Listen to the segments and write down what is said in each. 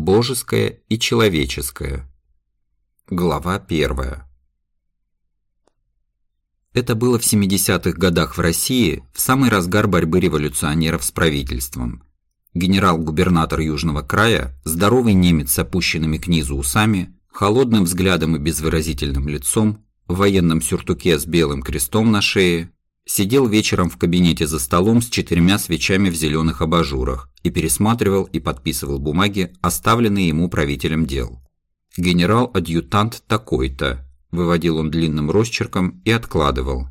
Божеское и человеческое. Глава 1. Это было в 70-х годах в России, в самый разгар борьбы революционеров с правительством. Генерал-губернатор Южного края, здоровый немец с опущенными к низу усами, холодным взглядом и безвыразительным лицом, в военном сюртуке с белым крестом на шее, сидел вечером в кабинете за столом с четырьмя свечами в зеленых абажурах и пересматривал и подписывал бумаги, оставленные ему правителем дел. «Генерал-адъютант такой-то», – выводил он длинным росчерком и откладывал.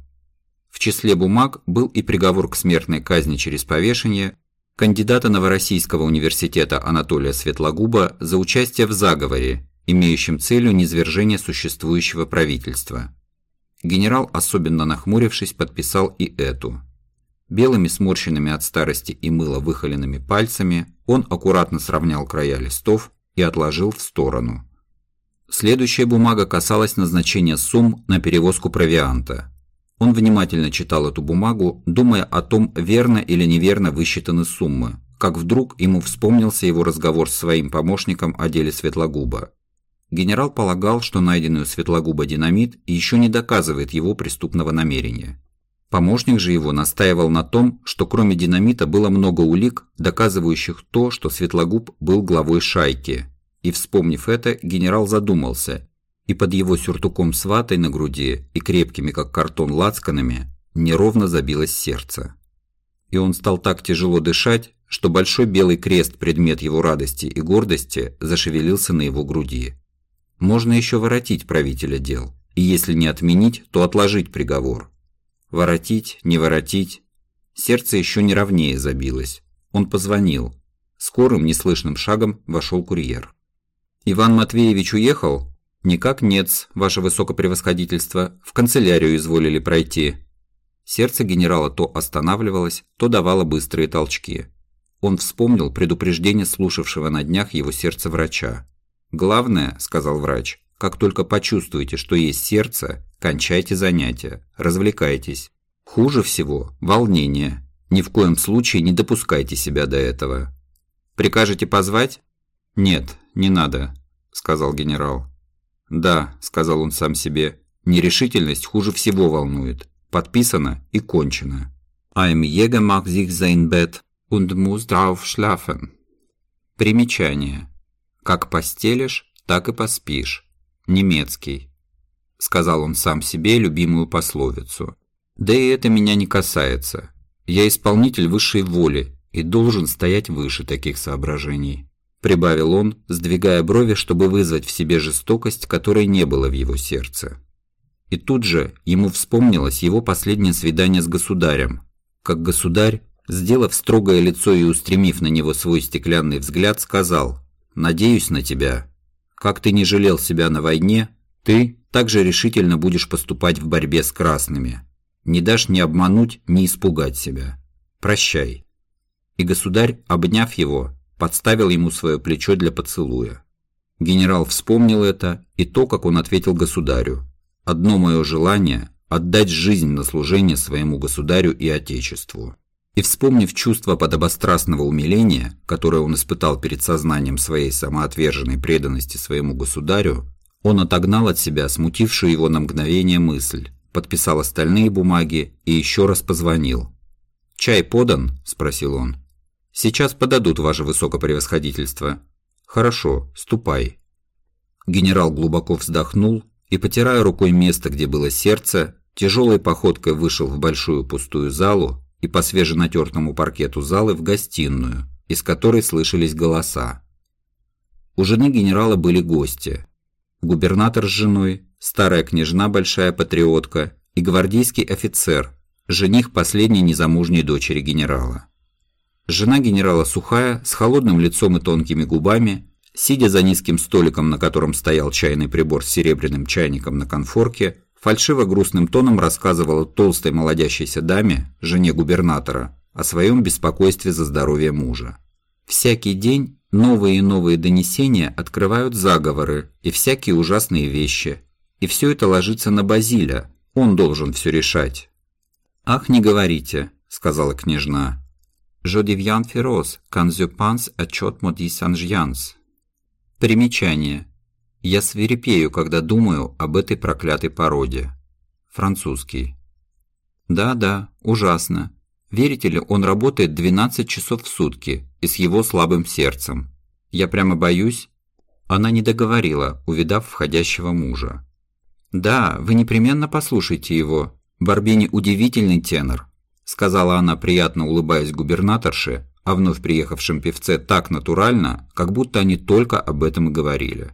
В числе бумаг был и приговор к смертной казни через повешение кандидата Новороссийского университета Анатолия Светлогуба за участие в заговоре, имеющем целью низвержение существующего правительства. Генерал, особенно нахмурившись, подписал и эту. Белыми сморщенными от старости и мыла выхоленными пальцами он аккуратно сравнял края листов и отложил в сторону. Следующая бумага касалась назначения сумм на перевозку провианта. Он внимательно читал эту бумагу, думая о том, верно или неверно высчитаны суммы, как вдруг ему вспомнился его разговор с своим помощником о деле Светлогуба. Генерал полагал, что найденный у Светлогуба динамит еще не доказывает его преступного намерения. Помощник же его настаивал на том, что кроме динамита было много улик, доказывающих то, что Светлогуб был главой шайки. И вспомнив это, генерал задумался, и под его сюртуком с ватой на груди и крепкими, как картон, лацканами, неровно забилось сердце. И он стал так тяжело дышать, что большой белый крест, предмет его радости и гордости, зашевелился на его груди. Можно еще воротить правителя дел, и если не отменить, то отложить приговор. Воротить, не воротить. Сердце еще не ровнее забилось. Он позвонил. Скорым, неслышным шагом вошел курьер. «Иван Матвеевич уехал?» «Никак нет, ваше высокопревосходительство. В канцелярию изволили пройти». Сердце генерала то останавливалось, то давало быстрые толчки. Он вспомнил предупреждение слушавшего на днях его сердце врача. «Главное, — сказал врач, — как только почувствуете, что есть сердце, кончайте занятия, развлекайтесь. Хуже всего – волнение. Ни в коем случае не допускайте себя до этого. Прикажете позвать? Нет, не надо, сказал генерал. Да, сказал он сам себе, нерешительность хуже всего волнует. Подписано и кончено. Ein Jäger mag sich sein Bett und muss drauf schlafen. Примечание. Как постелишь, так и поспишь. Немецкий. Сказал он сам себе любимую пословицу. Да и это меня не касается. Я исполнитель высшей воли и должен стоять выше таких соображений. Прибавил он, сдвигая брови, чтобы вызвать в себе жестокость, которой не было в его сердце. И тут же ему вспомнилось его последнее свидание с государем. Как государь, сделав строгое лицо и устремив на него свой стеклянный взгляд, сказал Надеюсь на тебя. Как ты не жалел себя на войне, ты также решительно будешь поступать в борьбе с красными. Не дашь ни обмануть, ни испугать себя. Прощай». И государь, обняв его, подставил ему свое плечо для поцелуя. Генерал вспомнил это и то, как он ответил государю. «Одно мое желание – отдать жизнь на служение своему государю и отечеству». И вспомнив чувство подобострастного умиления, которое он испытал перед сознанием своей самоотверженной преданности своему государю, он отогнал от себя смутившую его на мгновение мысль, подписал остальные бумаги и еще раз позвонил. «Чай подан?» – спросил он. «Сейчас подадут, ваше высокопревосходительство». «Хорошо, ступай». Генерал глубоко вздохнул и, потирая рукой место, где было сердце, тяжелой походкой вышел в большую пустую залу, и по свеженатертому паркету залы в гостиную, из которой слышались голоса. У жены генерала были гости. Губернатор с женой, старая княжна большая патриотка и гвардейский офицер, жених последней незамужней дочери генерала. Жена генерала сухая, с холодным лицом и тонкими губами, сидя за низким столиком, на котором стоял чайный прибор с серебряным чайником на конфорке, фальшиво грустным тоном рассказывала толстой молодящейся даме, жене губернатора, о своем беспокойстве за здоровье мужа. Всякий день новые и новые донесения открывают заговоры и всякие ужасные вещи. И все это ложится на Базиля, он должен все решать. «Ах, не говорите», — сказала княжна. «Je deviens féroce quand je pense à chot maudit Примечание. Я свирепею, когда думаю об этой проклятой породе. Французский. Да-да, ужасно. Верите ли, он работает 12 часов в сутки и с его слабым сердцем. Я прямо боюсь. Она не договорила, увидав входящего мужа. Да, вы непременно послушайте его. Барбини удивительный тенор, сказала она, приятно улыбаясь губернаторше, а вновь приехавшем певце так натурально, как будто они только об этом и говорили.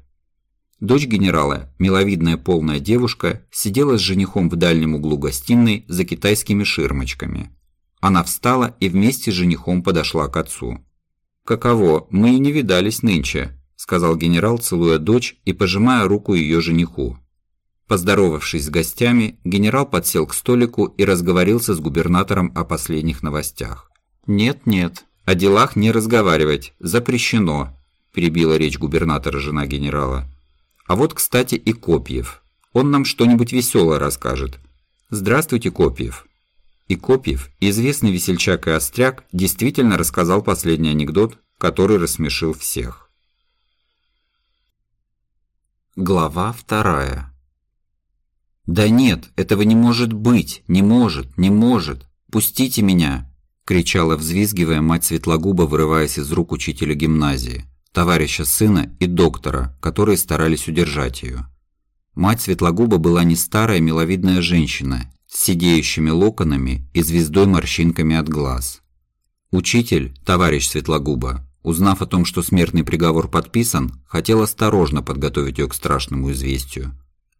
Дочь генерала, миловидная полная девушка, сидела с женихом в дальнем углу гостиной за китайскими ширмочками. Она встала и вместе с женихом подошла к отцу. «Каково, мы и не видались нынче», – сказал генерал, целуя дочь и пожимая руку ее жениху. Поздоровавшись с гостями, генерал подсел к столику и разговорился с губернатором о последних новостях. «Нет-нет, о делах не разговаривать, запрещено», – перебила речь губернатора жена генерала. «А вот, кстати, и Копьев. Он нам что-нибудь веселое расскажет. Здравствуйте, Копьев». И Копьев, известный весельчак и остряк, действительно рассказал последний анекдот, который рассмешил всех. Глава вторая. «Да нет, этого не может быть, не может, не может! Пустите меня!» – кричала, взвизгивая мать Светлогуба, вырываясь из рук учителя гимназии, товарища сына и доктора, которые старались удержать ее. Мать Светлогуба была не старая миловидная женщина, с сидеющими локонами и звездой морщинками от глаз. Учитель, товарищ Светлогуба, узнав о том, что смертный приговор подписан, хотел осторожно подготовить ее к страшному известию.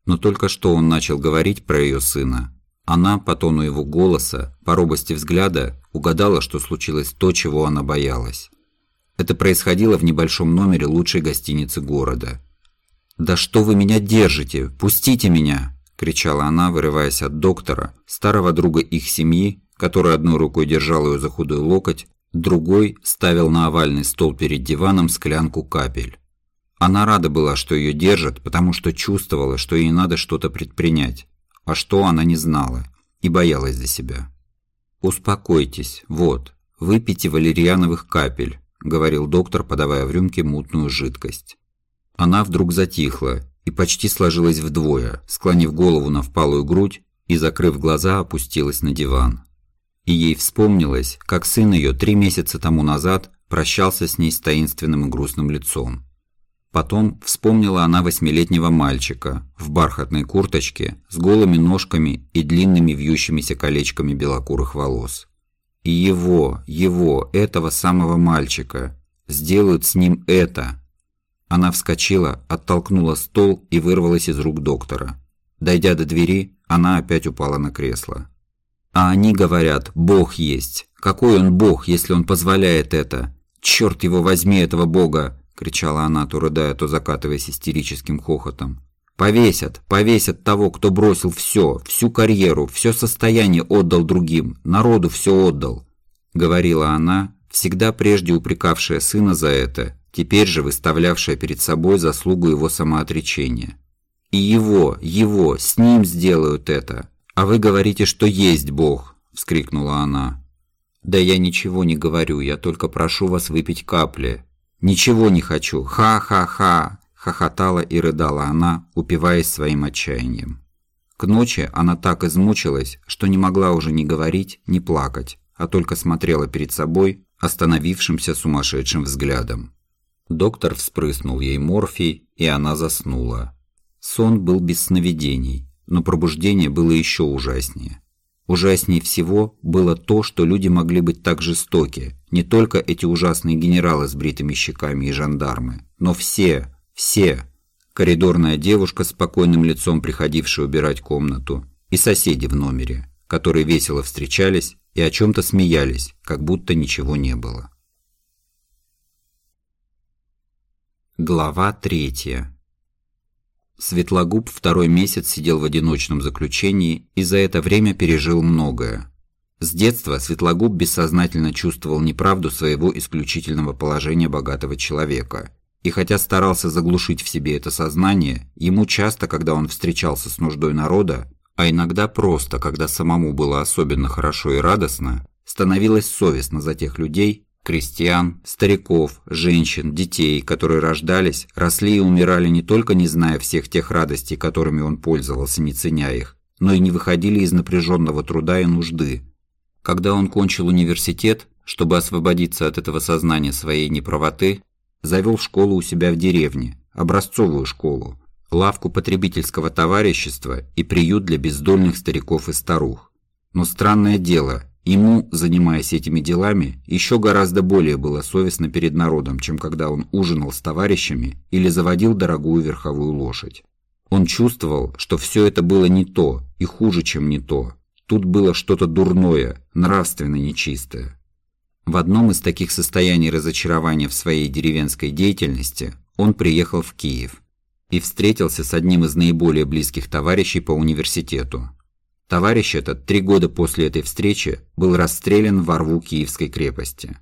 Но только что он начал говорить про ее сына. Она, по тону его голоса, по робости взгляда, угадала, что случилось то, чего она боялась. Это происходило в небольшом номере лучшей гостиницы города. «Да что вы меня держите? Пустите меня!» – кричала она, вырываясь от доктора, старого друга их семьи, который одной рукой держал ее за худой локоть, другой ставил на овальный стол перед диваном склянку капель. Она рада была, что ее держат, потому что чувствовала, что ей надо что-то предпринять, а что она не знала, и боялась за себя. «Успокойтесь, вот, выпейте валерьяновых капель», – говорил доктор, подавая в рюмке мутную жидкость. Она вдруг затихла и почти сложилась вдвое, склонив голову на впалую грудь и, закрыв глаза, опустилась на диван. И ей вспомнилось, как сын ее три месяца тому назад прощался с ней с таинственным и грустным лицом. Потом вспомнила она восьмилетнего мальчика в бархатной курточке с голыми ножками и длинными вьющимися колечками белокурых волос. И его, его, этого самого мальчика, сделают с ним это – она вскочила, оттолкнула стол и вырвалась из рук доктора. Дойдя до двери, она опять упала на кресло. А они говорят, Бог есть. Какой он Бог, если он позволяет это? Черт его возьми, этого Бога! кричала она, то рыдая, то закатываясь истерическим хохотом. Повесят, повесят того, кто бросил все, всю карьеру, все состояние отдал другим, народу все отдал, говорила она, всегда прежде упрекавшая сына за это теперь же выставлявшая перед собой заслугу его самоотречения. «И его, его, с ним сделают это! А вы говорите, что есть Бог!» – вскрикнула она. «Да я ничего не говорю, я только прошу вас выпить капли. Ничего не хочу, ха-ха-ха!» – хохотала и рыдала она, упиваясь своим отчаянием. К ночи она так измучилась, что не могла уже ни говорить, ни плакать, а только смотрела перед собой остановившимся сумасшедшим взглядом. Доктор вспрыснул ей морфий, и она заснула. Сон был без сновидений, но пробуждение было еще ужаснее. Ужаснее всего было то, что люди могли быть так жестоки, не только эти ужасные генералы с бритыми щеками и жандармы, но все, все. Коридорная девушка спокойным лицом, приходившая убирать комнату, и соседи в номере, которые весело встречались и о чем-то смеялись, как будто ничего не было. Глава третья. Светлогуб второй месяц сидел в одиночном заключении и за это время пережил многое. С детства Светлогуб бессознательно чувствовал неправду своего исключительного положения богатого человека. И хотя старался заглушить в себе это сознание, ему часто, когда он встречался с нуждой народа, а иногда просто, когда самому было особенно хорошо и радостно, становилось совестно за тех людей, Крестьян, стариков, женщин, детей, которые рождались, росли и умирали не только не зная всех тех радостей, которыми он пользовался, не ценя их, но и не выходили из напряженного труда и нужды. Когда он кончил университет, чтобы освободиться от этого сознания своей неправоты, завел школу у себя в деревне, образцовую школу, лавку потребительского товарищества и приют для бездольных стариков и старух. Но странное дело, ему, занимаясь этими делами, еще гораздо более было совестно перед народом, чем когда он ужинал с товарищами или заводил дорогую верховую лошадь. Он чувствовал, что все это было не то и хуже, чем не то. Тут было что-то дурное, нравственно нечистое. В одном из таких состояний разочарования в своей деревенской деятельности он приехал в Киев и встретился с одним из наиболее близких товарищей по университету. Товарищ этот три года после этой встречи был расстрелян во рву Киевской крепости.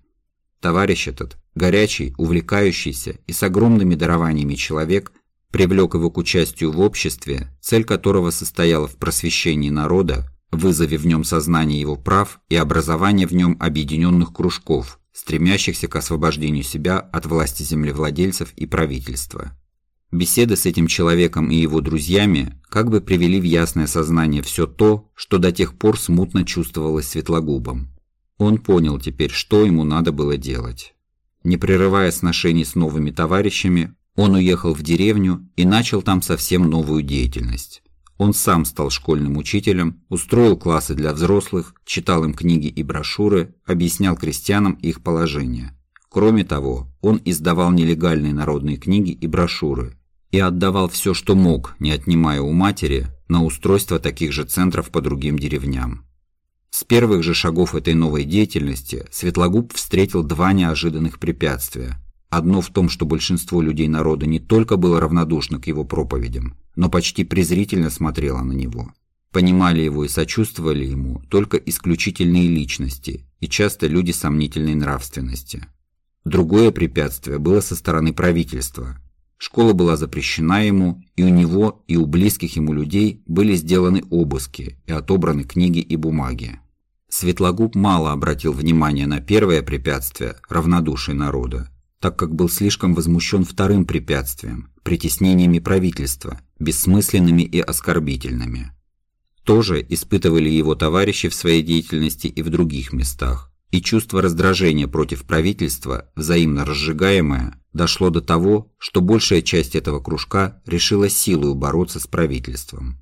Товарищ этот, горячий, увлекающийся и с огромными дарованиями человек, привлек его к участию в обществе, цель которого состояла в просвещении народа, вызове в нем сознание его прав и образование в нем объединенных кружков, стремящихся к освобождению себя от власти землевладельцев и правительства. Беседы с этим человеком и его друзьями как бы привели в ясное сознание все то, что до тех пор смутно чувствовалось Светлогубом. Он понял теперь, что ему надо было делать. Не прерывая сношений с новыми товарищами, он уехал в деревню и начал там совсем новую деятельность. Он сам стал школьным учителем, устроил классы для взрослых, читал им книги и брошюры, объяснял крестьянам их положение. Кроме того, он издавал нелегальные народные книги и брошюры и отдавал все, что мог, не отнимая у матери, на устройство таких же центров по другим деревням. С первых же шагов этой новой деятельности Светлогуб встретил два неожиданных препятствия, Одно в том, что большинство людей народа не только было равнодушно к его проповедям, но почти презрительно смотрело на него. Понимали его и сочувствовали ему только исключительные личности и часто люди сомнительной нравственности. Другое препятствие было со стороны правительства. Школа была запрещена ему, и у него, и у близких ему людей были сделаны обыски и отобраны книги и бумаги. Светлогуб мало обратил внимания на первое препятствие – равнодушие народа, так как был слишком возмущен вторым препятствием – притеснениями правительства, бессмысленными и оскорбительными. Тоже испытывали его товарищи в своей деятельности и в других местах, и чувство раздражения против правительства, взаимно разжигаемое, дошло до того, что большая часть этого кружка решила силою бороться с правительством.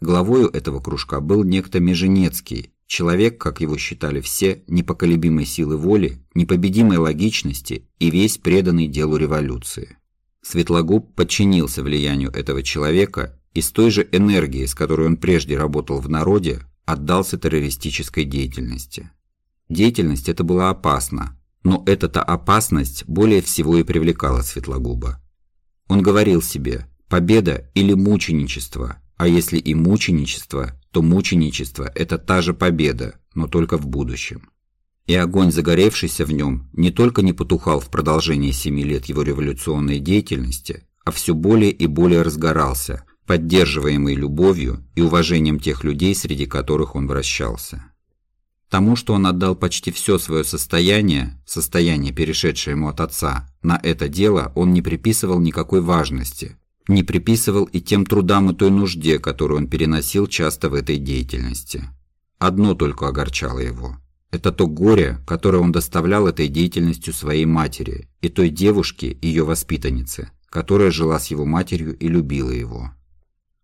Главою этого кружка был некто Меженецкий, Человек, как его считали все, непоколебимой силы воли, непобедимой логичности и весь преданный делу революции. Светлогуб подчинился влиянию этого человека и с той же энергией, с которой он прежде работал в народе, отдался террористической деятельности. Деятельность эта была опасна, но эта-то опасность более всего и привлекала Светлогуба. Он говорил себе «победа или мученичество», а если и мученичество, то мученичество – это та же победа, но только в будущем. И огонь, загоревшийся в нем, не только не потухал в продолжении семи лет его революционной деятельности, а все более и более разгорался, поддерживаемый любовью и уважением тех людей, среди которых он вращался. Тому, что он отдал почти все свое состояние, состояние, перешедшее ему от отца, на это дело он не приписывал никакой важности, не приписывал и тем трудам и той нужде, которую он переносил часто в этой деятельности. Одно только огорчало его. Это то горе, которое он доставлял этой деятельностью своей матери и той девушке, ее воспитаннице, которая жила с его матерью и любила его.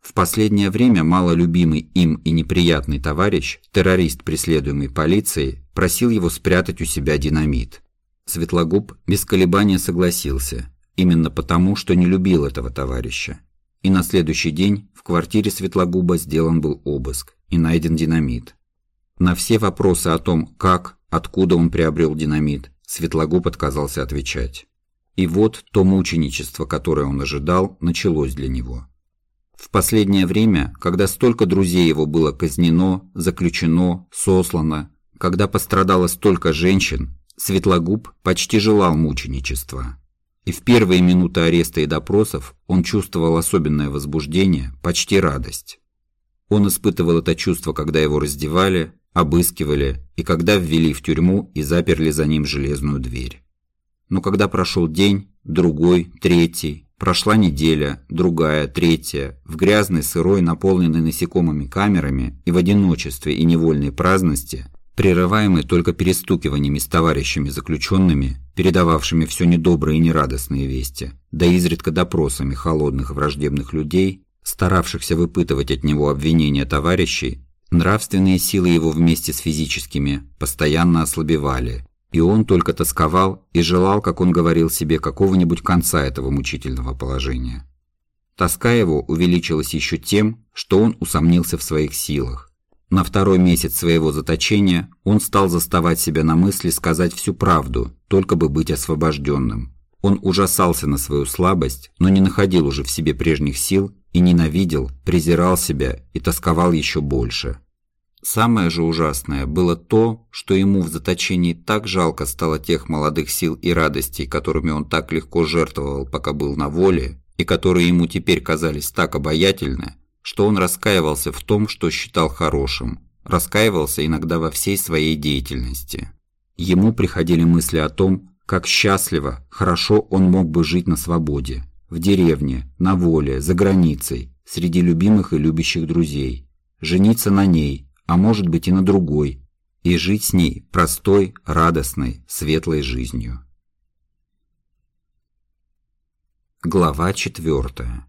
В последнее время малолюбимый им и неприятный товарищ, террорист, преследуемый полицией, просил его спрятать у себя динамит. Светлогуб без колебания согласился Именно потому, что не любил этого товарища. И на следующий день в квартире Светлогуба сделан был обыск и найден динамит. На все вопросы о том, как, откуда он приобрел динамит, Светлогуб отказался отвечать. И вот то мученичество, которое он ожидал, началось для него. В последнее время, когда столько друзей его было казнено, заключено, сослано, когда пострадало столько женщин, Светлогуб почти желал мученичества. И в первые минуты ареста и допросов он чувствовал особенное возбуждение, почти радость. Он испытывал это чувство, когда его раздевали, обыскивали и когда ввели в тюрьму и заперли за ним железную дверь. Но когда прошел день, другой, третий, прошла неделя, другая, третья, в грязной, сырой, наполненной насекомыми камерами и в одиночестве и невольной праздности, прерываемой только перестукиваниями с товарищами заключенными, передававшими все недобрые и нерадостные вести, да изредка допросами холодных враждебных людей, старавшихся выпытывать от него обвинения товарищей, нравственные силы его вместе с физическими постоянно ослабевали, и он только тосковал и желал, как он говорил себе, какого-нибудь конца этого мучительного положения. Тоска его увеличилась еще тем, что он усомнился в своих силах. На второй месяц своего заточения он стал заставать себя на мысли сказать всю правду, только бы быть освобожденным. Он ужасался на свою слабость, но не находил уже в себе прежних сил и ненавидел, презирал себя и тосковал еще больше. Самое же ужасное было то, что ему в заточении так жалко стало тех молодых сил и радостей, которыми он так легко жертвовал, пока был на воле, и которые ему теперь казались так обаятельны, что он раскаивался в том, что считал хорошим, раскаивался иногда во всей своей деятельности. Ему приходили мысли о том, как счастливо, хорошо он мог бы жить на свободе, в деревне, на воле, за границей, среди любимых и любящих друзей, жениться на ней, а может быть и на другой, и жить с ней простой, радостной, светлой жизнью. Глава 4.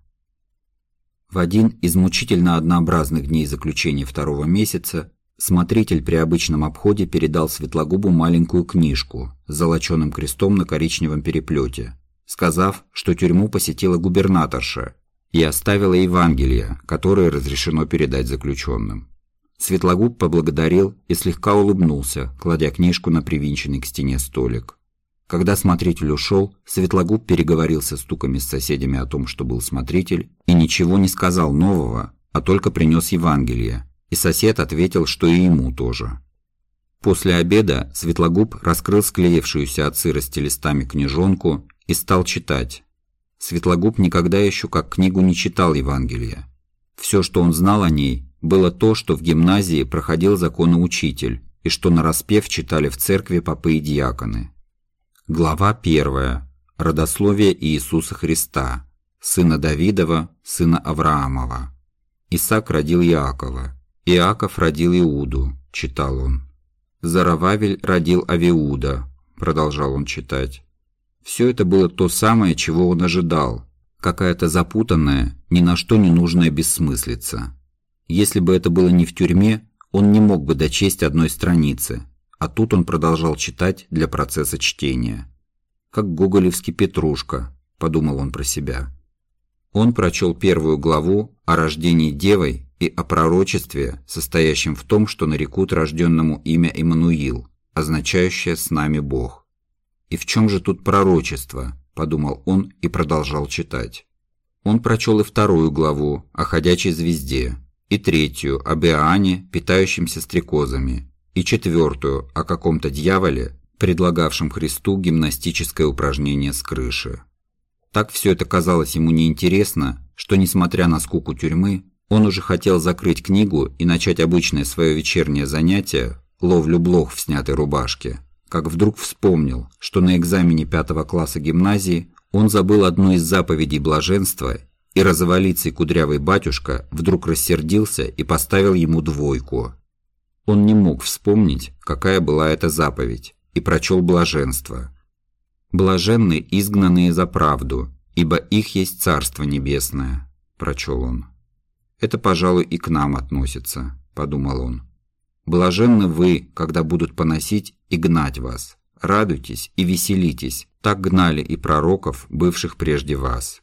В один из мучительно однообразных дней заключения второго месяца смотритель при обычном обходе передал Светлогубу маленькую книжку с золоченым крестом на коричневом переплете, сказав, что тюрьму посетила губернаторша и оставила Евангелие, которое разрешено передать заключенным. Светлогуб поблагодарил и слегка улыбнулся, кладя книжку на привинченный к стене столик. Когда смотритель ушел, Светлогуб переговорился стуками с соседями о том, что был смотритель, и ничего не сказал нового, а только принес Евангелие, и сосед ответил, что и ему тоже. После обеда Светлогуб раскрыл склеившуюся от сырости листами книжонку и стал читать. Светлогуб никогда еще как книгу не читал Евангелия. Все, что он знал о ней, было то, что в гимназии проходил законоучитель и что на распев читали в церкви попы и диаконы. Глава 1. Родословие Иисуса Христа, сына Давидова, сына Авраамова. Исаак родил Иакова, Иаков родил Иуду, читал он. Зарававель родил Авиуда, продолжал он читать. Все это было то самое, чего он ожидал, какая-то запутанная, ни на что не нужная бессмыслица. Если бы это было не в тюрьме, он не мог бы дочесть одной страницы, а тут он продолжал читать для процесса чтения. «Как гоголевский Петрушка», – подумал он про себя. Он прочел первую главу о рождении девой и о пророчестве, состоящем в том, что нарекут рожденному имя Иммануил, означающее «с нами Бог». «И в чем же тут пророчество?» – подумал он и продолжал читать. Он прочел и вторую главу о ходячей звезде, и третью об Иоанне, питающемся стрекозами, и четвертую о каком-то дьяволе, предлагавшем Христу гимнастическое упражнение с крыши. Так все это казалось ему неинтересно, что, несмотря на скуку тюрьмы, он уже хотел закрыть книгу и начать обычное свое вечернее занятие – ловлю блох в снятой рубашке, как вдруг вспомнил, что на экзамене пятого класса гимназии он забыл одну из заповедей блаженства и розоволицый кудрявый батюшка вдруг рассердился и поставил ему двойку. Он не мог вспомнить, какая была эта заповедь, и прочел блаженство. «Блаженны изгнанные за правду, ибо их есть Царство Небесное», – прочел он. «Это, пожалуй, и к нам относится», – подумал он. «Блаженны вы, когда будут поносить и гнать вас. Радуйтесь и веселитесь, так гнали и пророков, бывших прежде вас».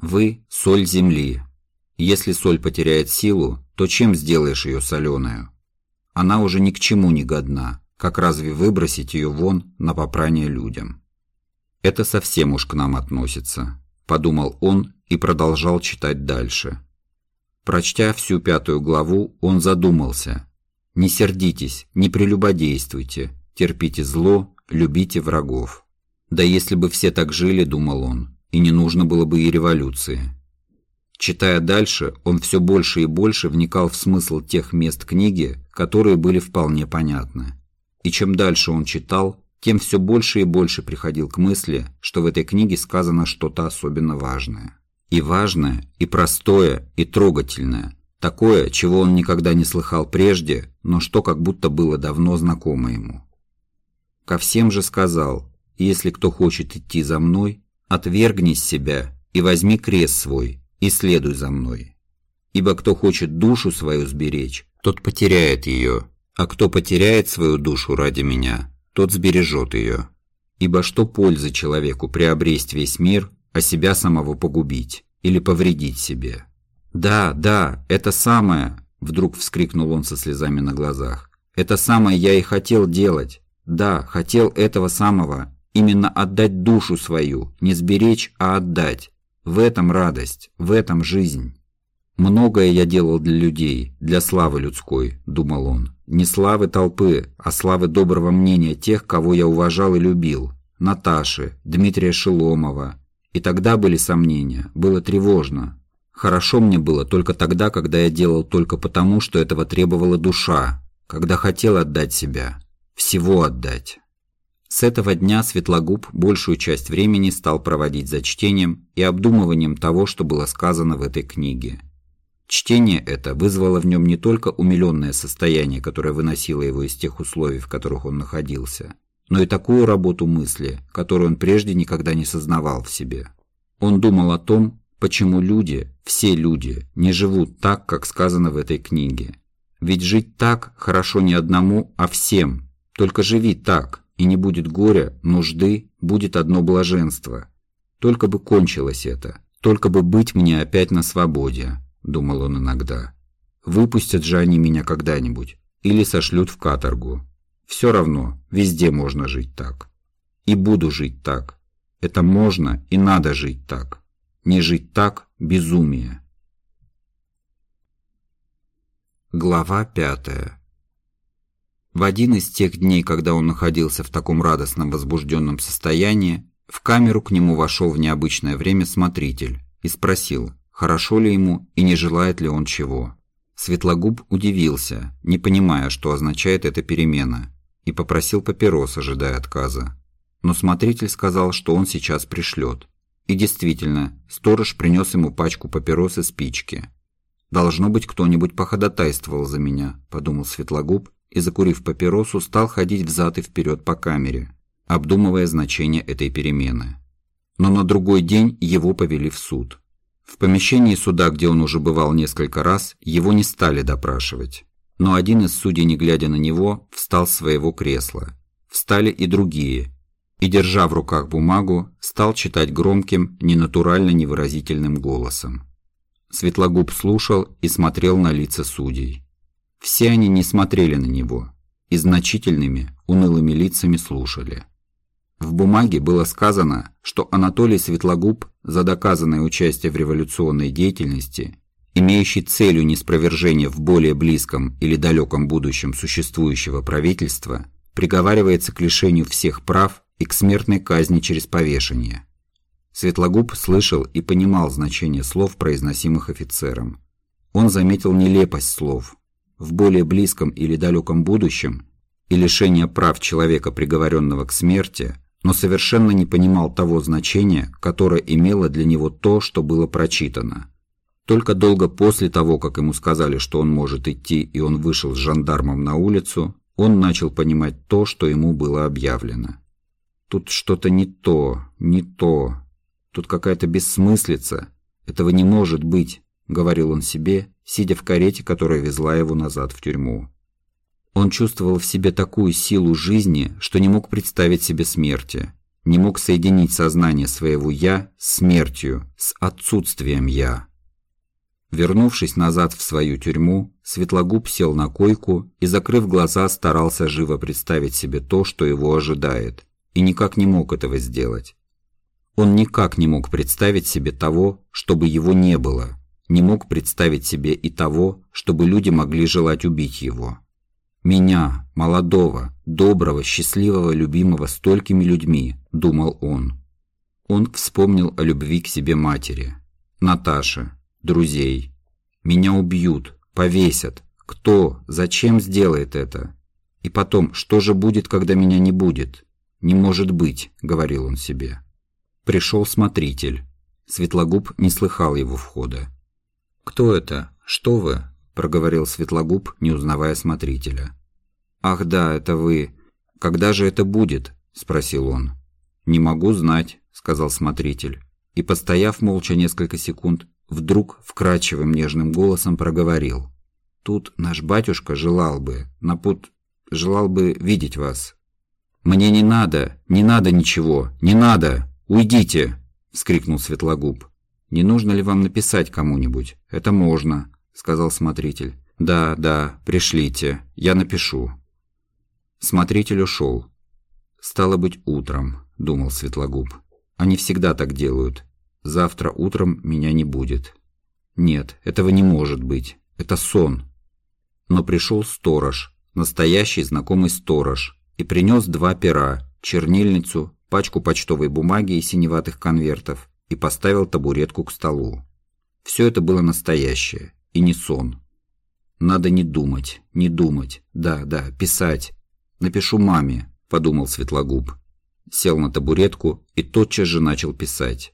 Вы – соль земли. Если соль потеряет силу, то чем сделаешь ее соленую? Она уже ни к чему не годна, как разве выбросить ее вон на попрание людям? Это совсем уж к нам относится, подумал он и продолжал читать дальше. Прочтя всю пятую главу, он задумался. «Не сердитесь, не прелюбодействуйте, терпите зло, любите врагов». Да если бы все так жили, думал он, и не нужно было бы и революции. Читая дальше, он все больше и больше вникал в смысл тех мест книги, которые были вполне понятны. И чем дальше он читал, тем все больше и больше приходил к мысли, что в этой книге сказано что-то особенно важное. И важное, и простое, и трогательное. Такое, чего он никогда не слыхал прежде, но что как будто было давно знакомо ему. Ко всем же сказал, если кто хочет идти за мной, отвергни себя и возьми крест свой, и следуй за мной. Ибо кто хочет душу свою сберечь, тот потеряет ее, а кто потеряет свою душу ради меня, тот сбережет ее. Ибо что пользы человеку приобресть весь мир, а себя самого погубить или повредить себе? Да, да, это самое, вдруг вскрикнул он со слезами на глазах. Это самое я и хотел делать. Да, хотел этого самого, именно отдать душу свою, не сберечь, а отдать. В этом радость, в этом жизнь. Многое я делал для людей, для славы людской, думал он. Не славы толпы, а славы доброго мнения тех, кого я уважал и любил. Наташи, Дмитрия Шеломова. И тогда были сомнения, было тревожно. Хорошо мне было только тогда, когда я делал только потому, что этого требовала душа, когда хотел отдать себя, всего отдать. С этого дня Светлогуб большую часть времени стал проводить за чтением и обдумыванием того, что было сказано в этой книге. Чтение это вызвало в нем не только умиленное состояние, которое выносило его из тех условий, в которых он находился, но и такую работу мысли, которую он прежде никогда не сознавал в себе. Он думал о том, почему люди, все люди, не живут так, как сказано в этой книге. Ведь жить так хорошо не одному, а всем. Только живи так, и не будет горя, нужды, будет одно блаженство. Только бы кончилось это, только бы быть мне опять на свободе, думал он иногда. Выпустят же они меня когда-нибудь или сошлют в каторгу. Все равно, везде можно жить так. И буду жить так. Это можно и надо жить так. Не жить так – безумие. Глава пятая. В один из тех дней, когда он находился в таком радостном возбужденном состоянии, в камеру к нему вошел в необычное время смотритель и спросил, хорошо ли ему и не желает ли он чего. Светлогуб удивился, не понимая, что означает эта перемена, и попросил папирос, ожидая отказа. Но смотритель сказал, что он сейчас пришлет. И действительно, сторож принес ему пачку папирос и спички. «Должно быть, кто-нибудь походатайствовал за меня», – подумал Светлогуб, и, закурив папиросу, стал ходить взад и вперед по камере, обдумывая значение этой перемены. Но на другой день его повели в суд. В помещении суда, где он уже бывал несколько раз, его не стали допрашивать. Но один из судей, не глядя на него, встал с своего кресла. Встали и другие. И, держа в руках бумагу, стал читать громким, ненатурально невыразительным голосом. Светлогуб слушал и смотрел на лица судей. Все они не смотрели на него и значительными, унылыми лицами слушали. В бумаге было сказано, что Анатолий Светлогуб за доказанное участие в революционной деятельности, имеющий целью неспровержения в более близком или далеком будущем существующего правительства, приговаривается к лишению всех прав и к смертной казни через повешение. Светлогуб слышал и понимал значение слов, произносимых офицером. Он заметил нелепость слов. В более близком или далеком будущем и лишение прав человека, приговоренного к смерти, но совершенно не понимал того значения, которое имело для него то, что было прочитано. Только долго после того, как ему сказали, что он может идти, и он вышел с жандармом на улицу, он начал понимать то, что ему было объявлено. Тут что-то не то, не то. Тут какая-то бессмыслица. Этого не может быть, говорил он себе, сидя в карете, которая везла его назад в тюрьму. Он чувствовал в себе такую силу жизни, что не мог представить себе смерти, не мог соединить сознание своего «я» с смертью, с отсутствием «я». Вернувшись назад в свою тюрьму, Светлогуб сел на койку и, закрыв глаза, старался живо представить себе то, что его ожидает, и никак не мог этого сделать. Он никак не мог представить себе того, чтобы его не было, не мог представить себе и того, чтобы люди могли желать убить его. Меня, молодого, доброго, счастливого, любимого столькими людьми, думал он. Он вспомнил о любви к себе матери. Наташе. Друзей. Меня убьют, повесят. Кто, зачем сделает это? И потом, что же будет, когда меня не будет? Не может быть, говорил он себе. Пришел смотритель. Светлогуб не слыхал его входа. «Кто это? Что вы?» – проговорил Светлогуб, не узнавая смотрителя. «Ах да, это вы. Когда же это будет?» – спросил он. «Не могу знать», – сказал смотритель. И, постояв молча несколько секунд, вдруг вкрадчивым нежным голосом проговорил. «Тут наш батюшка желал бы, напут... желал бы видеть вас». «Мне не надо, не надо ничего, не надо! Уйдите!» – вскрикнул Светлогуб. «Не нужно ли вам написать кому-нибудь? Это можно», – сказал смотритель. «Да, да, пришлите, я напишу». Смотритель ушел. «Стало быть, утром», – думал Светлогуб. «Они всегда так делают. Завтра утром меня не будет». «Нет, этого не может быть. Это сон». Но пришел сторож, настоящий знакомый сторож, и принес два пера, чернильницу, пачку почтовой бумаги и синеватых конвертов и поставил табуретку к столу. Все это было настоящее, и не сон. Надо не думать, не думать, да, да, писать. Напишу маме, подумал Светлогуб. Сел на табуретку и тотчас же начал писать.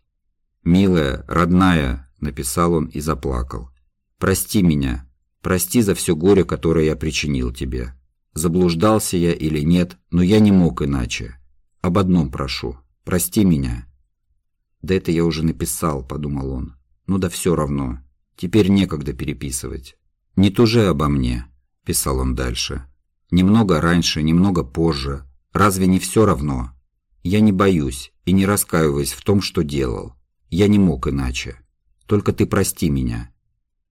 «Милая, родная», — написал он и заплакал. «Прости меня, прости за все горе, которое я причинил тебе. Заблуждался я или нет, но я не мог иначе. Об одном прошу, прости меня». «Да это я уже написал», — подумал он. «Ну да все равно. Теперь некогда переписывать». «Не туже обо мне», — писал он дальше. «Немного раньше, немного позже. Разве не все равно? Я не боюсь и не раскаиваюсь в том, что делал. Я не мог иначе. Только ты прости меня.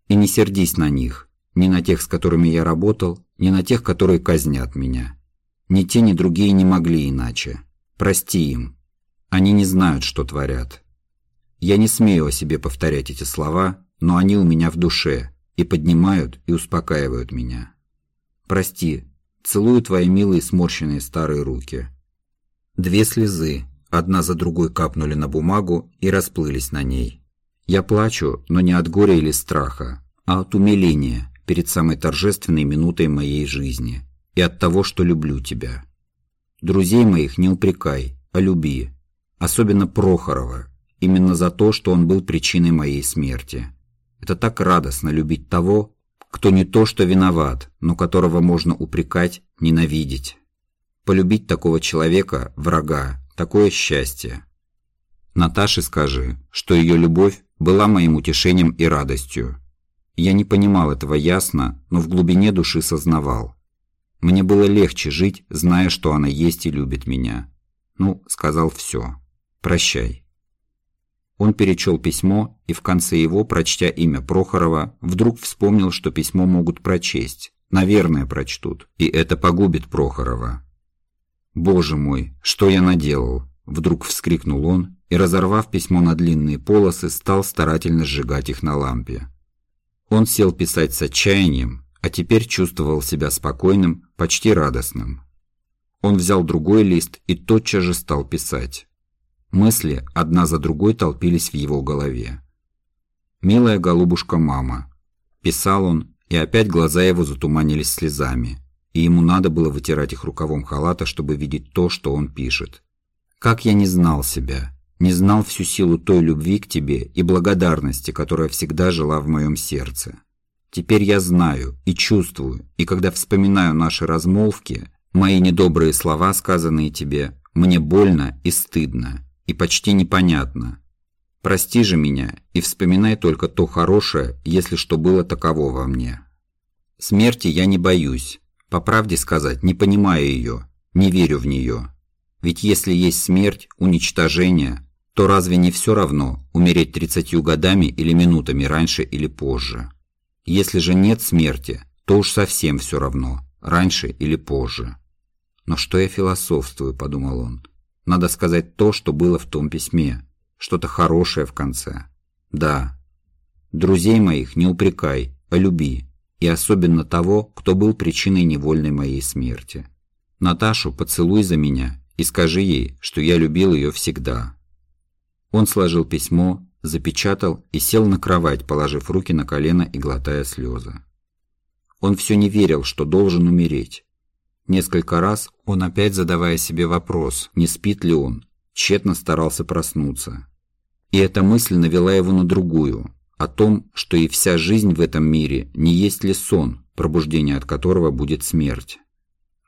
И не сердись на них, ни на тех, с которыми я работал, ни на тех, которые казнят меня. Ни те, ни другие не могли иначе. Прости им, они не знают, что творят. Я не смею о себе повторять эти слова, но они у меня в душе и поднимают и успокаивают меня. Прости, целую твои милые сморщенные старые руки. Две слезы, одна за другой капнули на бумагу и расплылись на ней. Я плачу, но не от горя или страха, а от умиления перед самой торжественной минутой моей жизни и от того, что люблю тебя. Друзей моих не упрекай, а люби, Особенно Прохорова, именно за то, что он был причиной моей смерти. Это так радостно любить того, кто не то что виноват, но которого можно упрекать, ненавидеть. Полюбить такого человека, врага, такое счастье. Наташе скажи, что ее любовь была моим утешением и радостью. Я не понимал этого ясно, но в глубине души сознавал. Мне было легче жить, зная, что она есть и любит меня. Ну, сказал все. Прощай». Он перечел письмо и в конце его, прочтя имя Прохорова, вдруг вспомнил, что письмо могут прочесть. Наверное, прочтут. И это погубит Прохорова. «Боже мой, что я наделал?» Вдруг вскрикнул он и, разорвав письмо на длинные полосы, стал старательно сжигать их на лампе. Он сел писать с отчаянием, а теперь чувствовал себя спокойным, почти радостным. Он взял другой лист и тотчас же стал писать. Мысли одна за другой толпились в его голове. «Милая голубушка мама», – писал он, и опять глаза его затуманились слезами, и ему надо было вытирать их рукавом халата, чтобы видеть то, что он пишет. «Как я не знал себя, не знал всю силу той любви к тебе и благодарности, которая всегда жила в моем сердце. Теперь я знаю и чувствую, и когда вспоминаю наши размолвки, мои недобрые слова, сказанные тебе, мне больно и стыдно, и почти непонятно. Прости же меня и вспоминай только то хорошее, если что было таково во мне. Смерти я не боюсь. По правде сказать, не понимаю ее, не верю в нее. Ведь если есть смерть, уничтожение, то разве не все равно умереть тридцатью годами или минутами раньше или позже? Если же нет смерти, то уж совсем все равно, раньше или позже. Но что я философствую, подумал он. Надо сказать то, что было в том письме. Что-то хорошее в конце. Да. Друзей моих не упрекай, а люби. И особенно того, кто был причиной невольной моей смерти. Наташу поцелуй за меня и скажи ей, что я любил ее всегда. Он сложил письмо запечатал и сел на кровать, положив руки на колено и глотая слезы. Он все не верил, что должен умереть. Несколько раз он опять задавая себе вопрос, не спит ли он, тщетно старался проснуться. И эта мысль навела его на другую, о том, что и вся жизнь в этом мире не есть ли сон, пробуждение от которого будет смерть.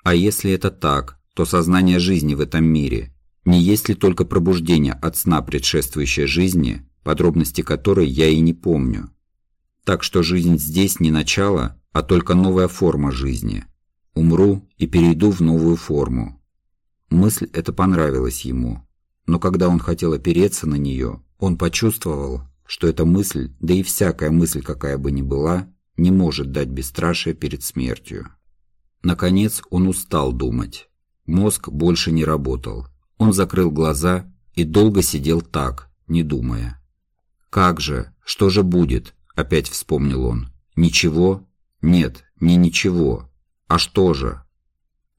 А если это так, то сознание жизни в этом мире не есть ли только пробуждение от сна предшествующей жизни, подробности которой я и не помню. Так что жизнь здесь не начало, а только новая форма жизни. Умру и перейду в новую форму. Мысль эта понравилась ему, но когда он хотел опереться на нее, он почувствовал, что эта мысль, да и всякая мысль, какая бы ни была, не может дать бесстрашие перед смертью. Наконец он устал думать. Мозг больше не работал. Он закрыл глаза и долго сидел так, не думая. «Как же? Что же будет?» – опять вспомнил он. «Ничего? Нет, не ничего. А что же?»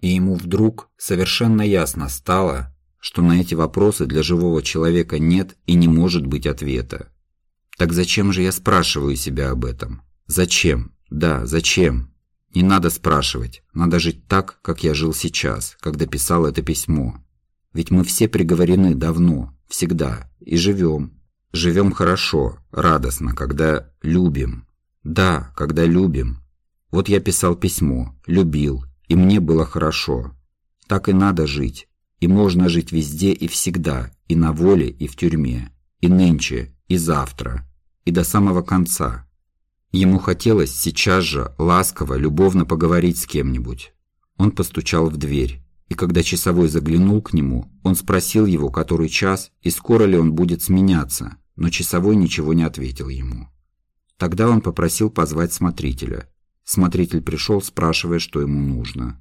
И ему вдруг совершенно ясно стало, что на эти вопросы для живого человека нет и не может быть ответа. Так зачем же я спрашиваю себя об этом? Зачем? Да, зачем? Не надо спрашивать, надо жить так, как я жил сейчас, когда писал это письмо. Ведь мы все приговорены давно, всегда, и живем. Живем хорошо, радостно, когда любим. Да, когда любим. Вот я писал письмо, любил, и мне было хорошо. Так и надо жить, и можно жить везде и всегда, и на воле, и в тюрьме, и нынче, и завтра, и до самого конца. Ему хотелось сейчас же ласково, любовно поговорить с кем-нибудь. Он постучал в дверь, и когда часовой заглянул к нему, он спросил его, который час и скоро ли он будет сменяться, но часовой ничего не ответил ему. Тогда он попросил позвать смотрителя. Смотритель пришел, спрашивая, что ему нужно.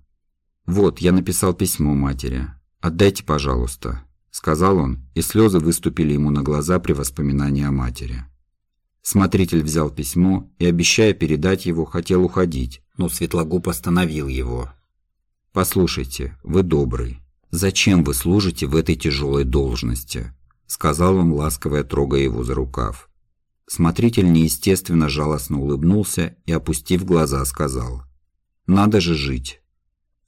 «Вот, я написал письмо матери. «Отдайте, пожалуйста», — сказал он, и слезы выступили ему на глаза при воспоминании о матери. Смотритель взял письмо и, обещая передать его, хотел уходить, но Светлогуб остановил его. «Послушайте, вы добрый. Зачем вы служите в этой тяжелой должности?» — сказал он, ласково трогая его за рукав. Смотритель неестественно жалостно улыбнулся и, опустив глаза, сказал. «Надо же жить.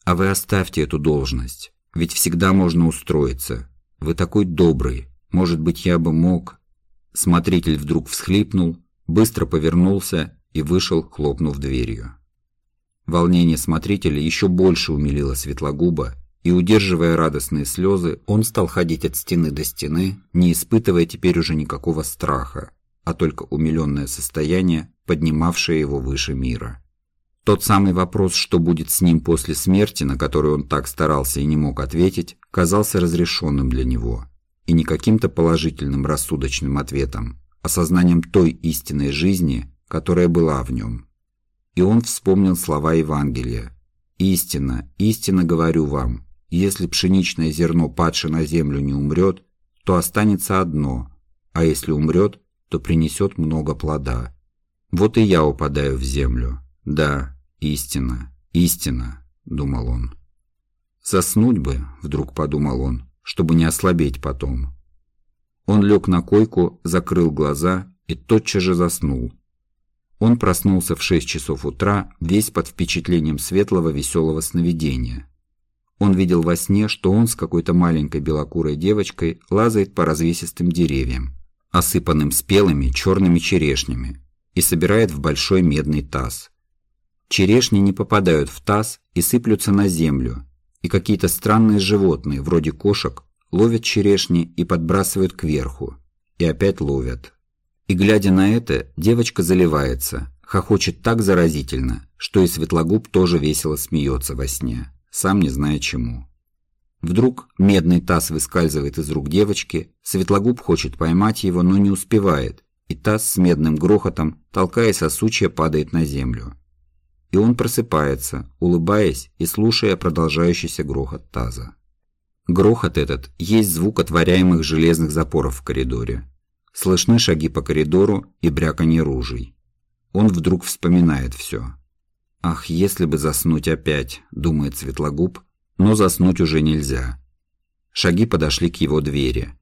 А вы оставьте эту должность. Ведь всегда можно устроиться. Вы такой добрый. Может быть, я бы мог...» Смотритель вдруг всхлипнул, быстро повернулся и вышел, хлопнув дверью. Волнение смотрителя еще больше умилило Светлогуба, и, удерживая радостные слезы, он стал ходить от стены до стены, не испытывая теперь уже никакого страха, а только умиленное состояние, поднимавшее его выше мира. Тот самый вопрос, что будет с ним после смерти, на который он так старался и не мог ответить, казался разрешенным для него. И не каким-то положительным рассудочным ответом, а сознанием той истинной жизни, которая была в нем. И он вспомнил слова Евангелия. «Истина, истинно говорю вам, если пшеничное зерно, падше на землю, не умрет, то останется одно, а если умрет, то принесет много плода. Вот и я упадаю в землю, «Да, истина, истина», — думал он. «Заснуть бы», — вдруг подумал он, чтобы не ослабеть потом. Он лег на койку, закрыл глаза и тотчас же заснул. Он проснулся в шесть часов утра, весь под впечатлением светлого веселого сновидения. Он видел во сне, что он с какой-то маленькой белокурой девочкой лазает по развесистым деревьям, осыпанным спелыми черными черешнями, и собирает в большой медный таз. Черешни не попадают в таз и сыплются на землю, и какие-то странные животные, вроде кошек, ловят черешни и подбрасывают кверху, и опять ловят. И глядя на это, девочка заливается, хохочет так заразительно, что и Светлогуб тоже весело смеется во сне, сам не зная чему. Вдруг медный таз выскальзывает из рук девочки, Светлогуб хочет поймать его, но не успевает, и таз с медным грохотом, толкаясь о сучья, падает на землю и он просыпается, улыбаясь и слушая продолжающийся грохот таза. Грохот этот есть звук отворяемых железных запоров в коридоре. Слышны шаги по коридору и бряканье ружей. Он вдруг вспоминает все. «Ах, если бы заснуть опять», — думает Светлогуб, но заснуть уже нельзя. Шаги подошли к его двери.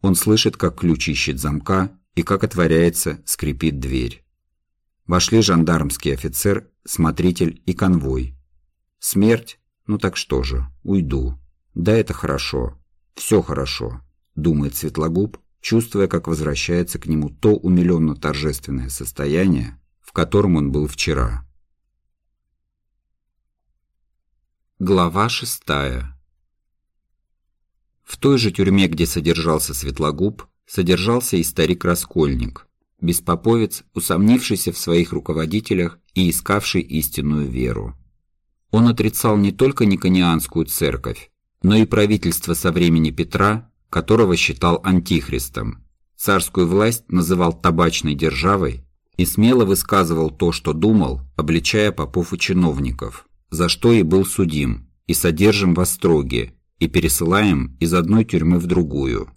Он слышит, как ключ ищет замка и, как отворяется, скрипит дверь. Вошли жандармский офицер, смотритель и конвой. Смерть? Ну так что же, уйду. Да это хорошо. Все хорошо, думает Светлогуб, чувствуя, как возвращается к нему то умиленно-торжественное состояние, в котором он был вчера. Глава шестая В той же тюрьме, где содержался Светлогуб, содержался и старик-раскольник, беспоповец, усомнившийся в своих руководителях и искавший истинную веру. Он отрицал не только Никонианскую церковь, но и правительство со времени Петра, которого считал антихристом. Царскую власть называл табачной державой и смело высказывал то, что думал, обличая попов и чиновников, за что и был судим, и содержим в остроге, и пересылаем из одной тюрьмы в другую.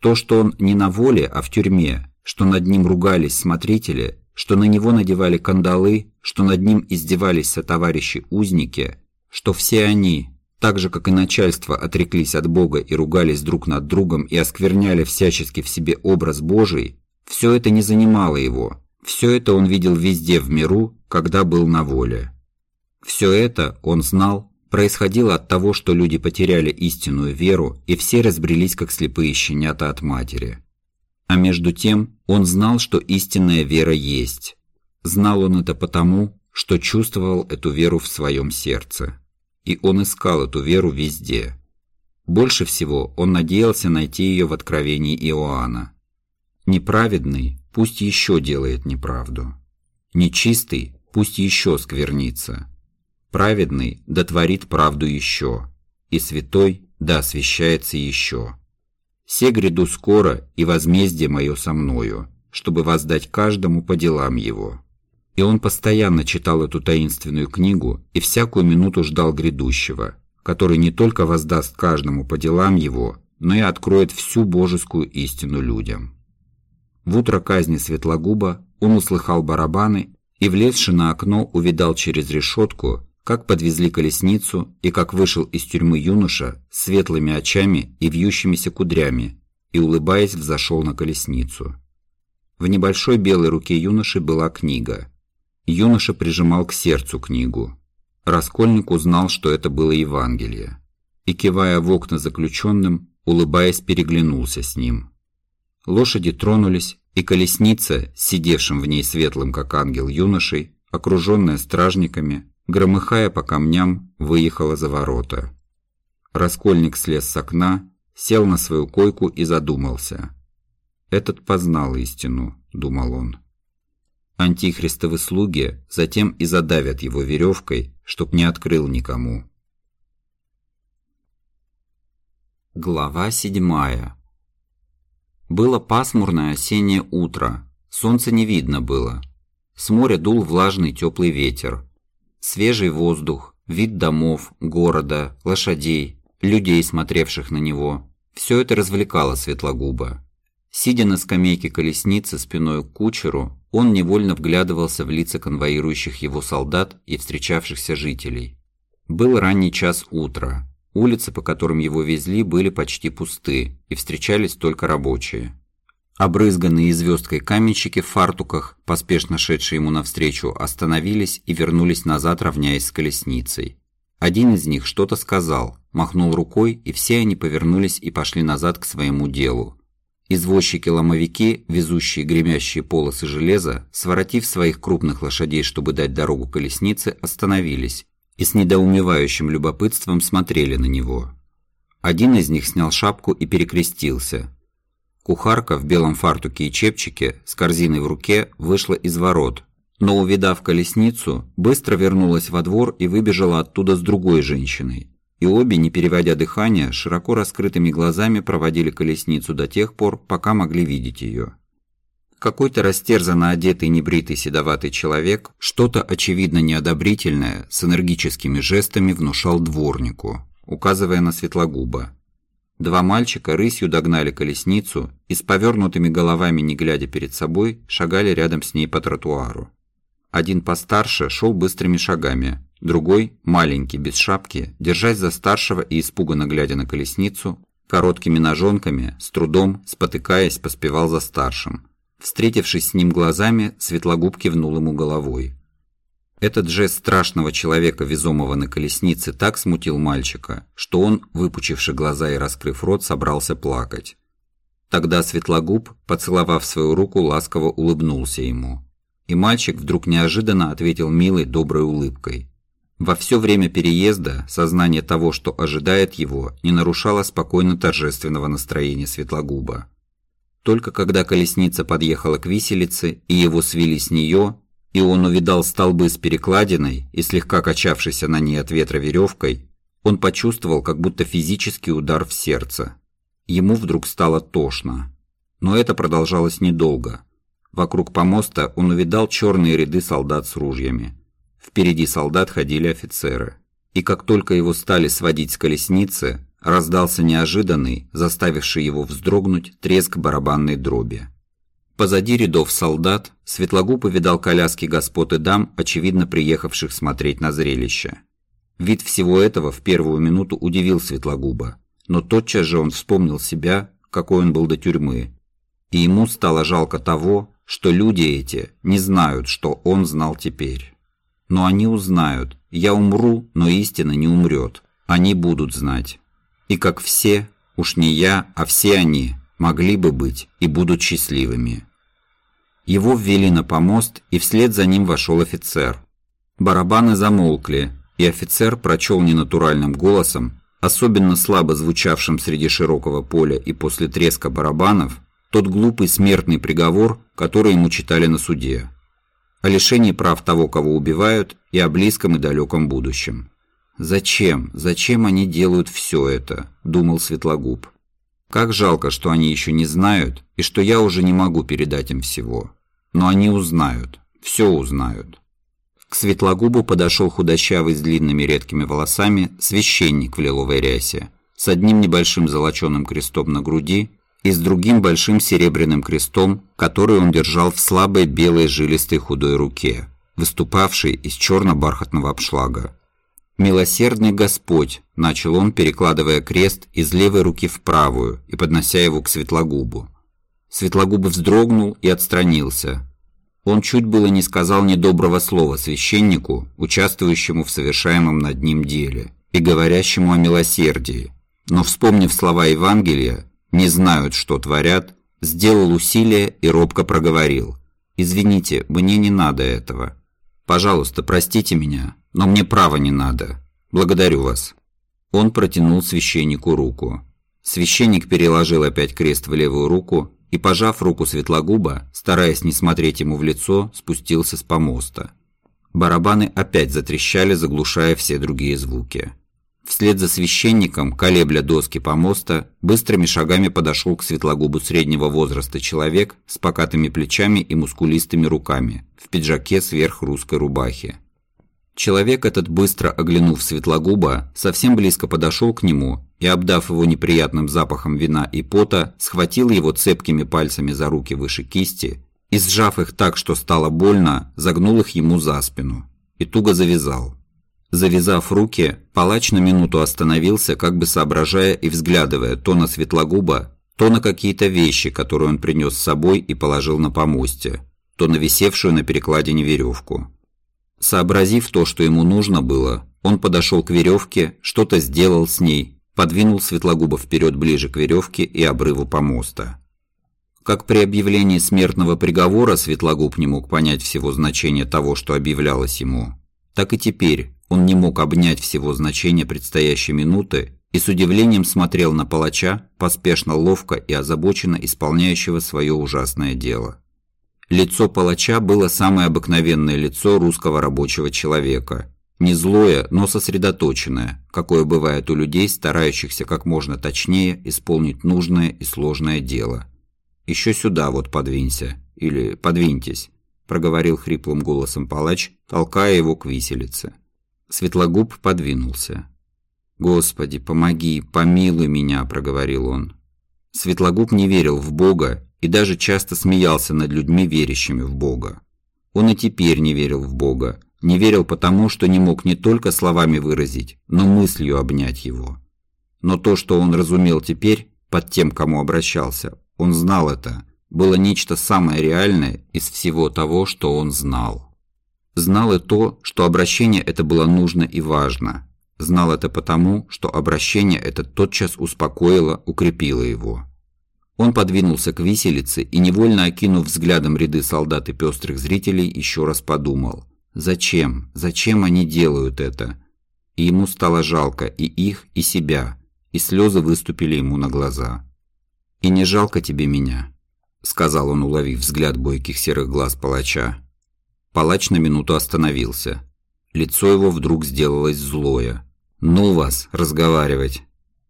То, что он не на воле, а в тюрьме, что над ним ругались смотрители, что на него надевали кандалы, что над ним издевались сотоварищи-узники, что все они, так же, как и начальство, отреклись от Бога и ругались друг над другом и оскверняли всячески в себе образ Божий, все это не занимало его, все это он видел везде в миру, когда был на воле. Все это, он знал, происходило от того, что люди потеряли истинную веру и все разбрелись, как слепые щенята от матери. А между тем он знал, что истинная вера есть. Знал он это потому, что чувствовал эту веру в своем сердце. И он искал эту веру везде. Больше всего он надеялся найти ее в откровении Иоанна. Неправедный пусть еще делает неправду. Нечистый пусть еще сквернится. Праведный дотворит правду еще. И святой да освящается еще. Се гряду скоро, и возмездие мое со мною, чтобы воздать каждому по делам его». И он постоянно читал эту таинственную книгу и всякую минуту ждал грядущего, который не только воздаст каждому по делам его, но и откроет всю божескую истину людям. В утро казни Светлогуба он услыхал барабаны и, влезши на окно, увидал через решетку, как подвезли колесницу и как вышел из тюрьмы юноша с светлыми очами и вьющимися кудрями и, улыбаясь, взошел на колесницу. В небольшой белой руке юноши была книга. Юноша прижимал к сердцу книгу. Раскольник узнал, что это было Евангелие. И, кивая в окна заключенным, улыбаясь, переглянулся с ним. Лошади тронулись, и колесница, сидевшим в ней светлым, как ангел юношей, окруженная стражниками, громыхая по камням, выехала за ворота. Раскольник слез с окна, сел на свою койку и задумался. «Этот познал истину», — думал он. Антихристовы слуги затем и задавят его веревкой, чтоб не открыл никому. Глава седьмая Было пасмурное осеннее утро, солнца не видно было. С моря дул влажный теплый ветер, Свежий воздух, вид домов, города, лошадей, людей, смотревших на него – все это развлекало Светлогуба. Сидя на скамейке колесницы спиной к кучеру, он невольно вглядывался в лица конвоирующих его солдат и встречавшихся жителей. Был ранний час утра. Улицы, по которым его везли, были почти пусты, и встречались только рабочие. Обрызганные звездкой каменщики в фартуках, поспешно шедшие ему навстречу, остановились и вернулись назад, равняясь с колесницей. Один из них что-то сказал, махнул рукой, и все они повернулись и пошли назад к своему делу. Извозчики-ломовики, везущие гремящие полосы железа, своротив своих крупных лошадей, чтобы дать дорогу колеснице, остановились и с недоумевающим любопытством смотрели на него. Один из них снял шапку и перекрестился – Кухарка в белом фартуке и чепчике с корзиной в руке вышла из ворот, но, увидав колесницу, быстро вернулась во двор и выбежала оттуда с другой женщиной. И обе, не переводя дыхания, широко раскрытыми глазами проводили колесницу до тех пор, пока могли видеть ее. Какой-то растерзанно одетый небритый седоватый человек что-то очевидно неодобрительное с энергическими жестами внушал дворнику, указывая на Светлогуба. Два мальчика рысью догнали колесницу и с повернутыми головами, не глядя перед собой, шагали рядом с ней по тротуару. Один постарше шел быстрыми шагами, другой, маленький, без шапки, держась за старшего и испуганно глядя на колесницу, Короткими ножонками, с трудом, спотыкаясь, поспевал за старшим. Встретившись с ним глазами, Светлогуб кивнул ему головой. Этот жест страшного человека, везомого на колеснице, так смутил мальчика, что он, выпучивши глаза и раскрыв рот, собрался плакать. Тогда Светлогуб, поцеловав свою руку, ласково улыбнулся ему. И мальчик вдруг неожиданно ответил милой, доброй улыбкой. Во все время переезда сознание того, что ожидает его, не нарушало спокойно торжественного настроения Светлогуба. Только когда колесница подъехала к виселице и его свели с нее, и он увидал столбы с перекладиной и слегка качавшейся на ней от ветра веревкой, он почувствовал как будто физический удар в сердце. Ему вдруг стало тошно. Но это продолжалось недолго. Вокруг помоста он увидал черные ряды солдат с ружьями. Впереди солдат ходили офицеры. И как только его стали сводить с колесницы, раздался неожиданный, заставивший его вздрогнуть, треск барабанной дроби. Позади рядов солдат Светлогуб увидал коляски господ и дам, очевидно приехавших смотреть на зрелище. Вид всего этого в первую минуту удивил Светлогуба, но тотчас же он вспомнил себя, какой он был до тюрьмы, и ему стало жалко того, что люди эти не знают, что он знал теперь. Но они узнают, я умру, но истина не умрет, они будут знать. И как все, уж не я, а все они, могли бы быть и будут счастливыми. Его ввели на помост, и вслед за ним вошел офицер. Барабаны замолкли, и офицер прочел ненатуральным голосом, особенно слабо звучавшим среди широкого поля и после треска барабанов, тот глупый смертный приговор, который ему читали на суде. О лишении прав того, кого убивают, и о близком и далеком будущем. «Зачем? Зачем они делают все это?» – думал Светлогуб. Как жалко, что они еще не знают, и что я уже не могу передать им всего. Но они узнают, все узнают. К Светлогубу подошел худощавый с длинными редкими волосами священник в лиловой рясе, с одним небольшим золоченым крестом на груди и с другим большим серебряным крестом, который он держал в слабой белой жилистой худой руке, выступавшей из черно-бархатного обшлага. «Милосердный Господь», – начал он, перекладывая крест из левой руки в правую и поднося его к Светлогубу. Светлогуб вздрогнул и отстранился. Он чуть было не сказал недоброго слова священнику, участвующему в совершаемом над ним деле, и говорящему о милосердии, но, вспомнив слова Евангелия, не знают, что творят, сделал усилие и робко проговорил. «Извините, мне не надо этого. Пожалуйста, простите меня, но мне права не надо. Благодарю вас». Он протянул священнику руку. Священник переложил опять крест в левую руку и, пожав руку Светлогуба, стараясь не смотреть ему в лицо, спустился с помоста. Барабаны опять затрещали, заглушая все другие звуки. Вслед за священником, колебля доски помоста, быстрыми шагами подошел к Светлогубу среднего возраста человек с покатыми плечами и мускулистыми руками, в пиджаке сверх русской рубахи. Человек этот, быстро оглянув Светлогуба, совсем близко подошел к нему и, обдав его неприятным запахом вина и пота, схватил его цепкими пальцами за руки выше кисти и, сжав их так, что стало больно, загнул их ему за спину и туго завязал. Завязав руки, палач на минуту остановился, как бы соображая и взглядывая то на Светлогуба, то на какие-то вещи, которые он принес с собой и положил на помосте, то на висевшую на перекладине веревку. Сообразив то, что ему нужно было, он подошел к веревке, что-то сделал с ней, подвинул Светлогуба вперед ближе к веревке и обрыву помоста. Как при объявлении смертного приговора Светлогуб не мог понять всего значения того, что объявлялось ему, так и теперь он не мог обнять всего значения предстоящей минуты и с удивлением смотрел на палача, поспешно, ловко и озабоченно исполняющего свое ужасное дело. Лицо палача было самое обыкновенное лицо русского рабочего человека. Не злое, но сосредоточенное, какое бывает у людей, старающихся как можно точнее исполнить нужное и сложное дело. «Еще сюда вот подвинься» или «подвиньтесь», – проговорил хриплым голосом палач, толкая его к виселице. Светлогуб подвинулся. «Господи, помоги, помилуй меня», – проговорил он. Светлогуб не верил в Бога и даже часто смеялся над людьми, верящими в Бога. Он и теперь не верил в Бога, не верил потому, что не мог не только словами выразить, но мыслью обнять его. Но то, что он разумел теперь, под тем, кому обращался, он знал это, было нечто самое реальное из всего того, что он знал. Знал и то, что обращение это было нужно и важно. Знал это потому, что обращение это тотчас успокоило, укрепило его. Он подвинулся к виселице и, невольно окинув взглядом ряды солдат и пестрых зрителей, еще раз подумал. Зачем? Зачем они делают это? И ему стало жалко и их, и себя, и слезы выступили ему на глаза. «И не жалко тебе меня», — сказал он, уловив взгляд бойких серых глаз палача. Палач на минуту остановился. Лицо его вдруг сделалось злое. «Ну вас, разговаривать!»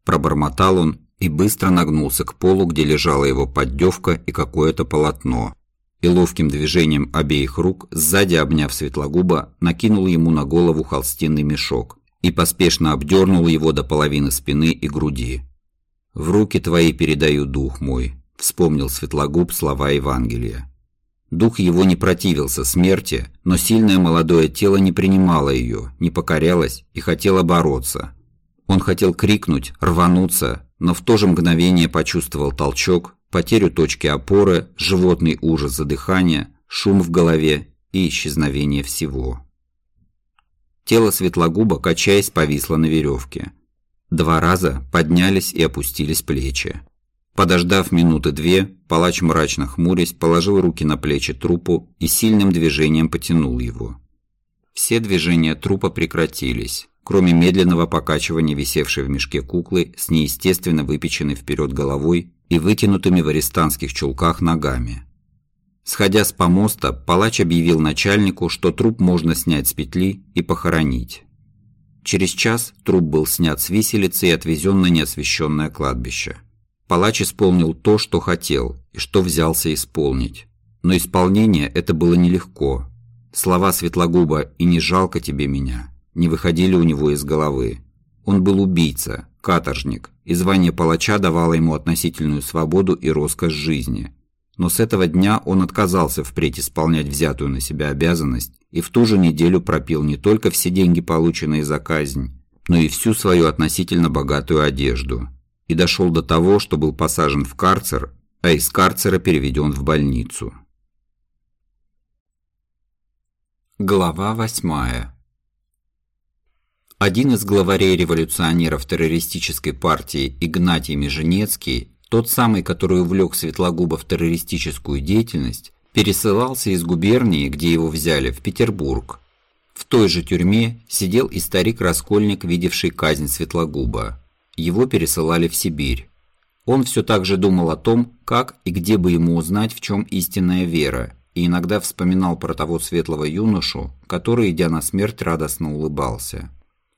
Пробормотал он и быстро нагнулся к полу, где лежала его поддевка и какое-то полотно. И ловким движением обеих рук, сзади обняв Светлогуба, накинул ему на голову холстинный мешок и поспешно обдернул его до половины спины и груди. «В руки твои передаю дух мой», – вспомнил Светлогуб слова Евангелия. Дух его не противился смерти, но сильное молодое тело не принимало ее, не покорялось и хотело бороться. Он хотел крикнуть, рвануться, но в то же мгновение почувствовал толчок, потерю точки опоры, животный ужас задыхания, шум в голове и исчезновение всего. Тело Светлогуба, качаясь, повисло на веревке. Два раза поднялись и опустились плечи. Подождав минуты две, палач мрачно хмурясь положил руки на плечи трупу и сильным движением потянул его. Все движения трупа прекратились, кроме медленного покачивания висевшей в мешке куклы с неестественно выпеченной вперед головой и вытянутыми в арестантских чулках ногами. Сходя с помоста, палач объявил начальнику, что труп можно снять с петли и похоронить. Через час труп был снят с виселицы и отвезен на неосвещенное кладбище. Палач исполнил то, что хотел и что взялся исполнить. Но исполнение это было нелегко. Слова Светлогуба «и не жалко тебе меня» не выходили у него из головы. Он был убийца, каторжник, и звание палача давало ему относительную свободу и роскошь жизни – но с этого дня он отказался впредь исполнять взятую на себя обязанность и в ту же неделю пропил не только все деньги, полученные за казнь, но и всю свою относительно богатую одежду. И дошел до того, что был посажен в карцер, а из карцера переведен в больницу. Глава восьмая Один из главарей революционеров террористической партии Игнатий Меженецкий тот самый, который увлек Светлогуба в террористическую деятельность, пересылался из губернии, где его взяли, в Петербург. В той же тюрьме сидел и старик-раскольник, видевший казнь Светлогуба. Его пересылали в Сибирь. Он все так же думал о том, как и где бы ему узнать, в чем истинная вера, и иногда вспоминал про того светлого юношу, который, идя на смерть, радостно улыбался.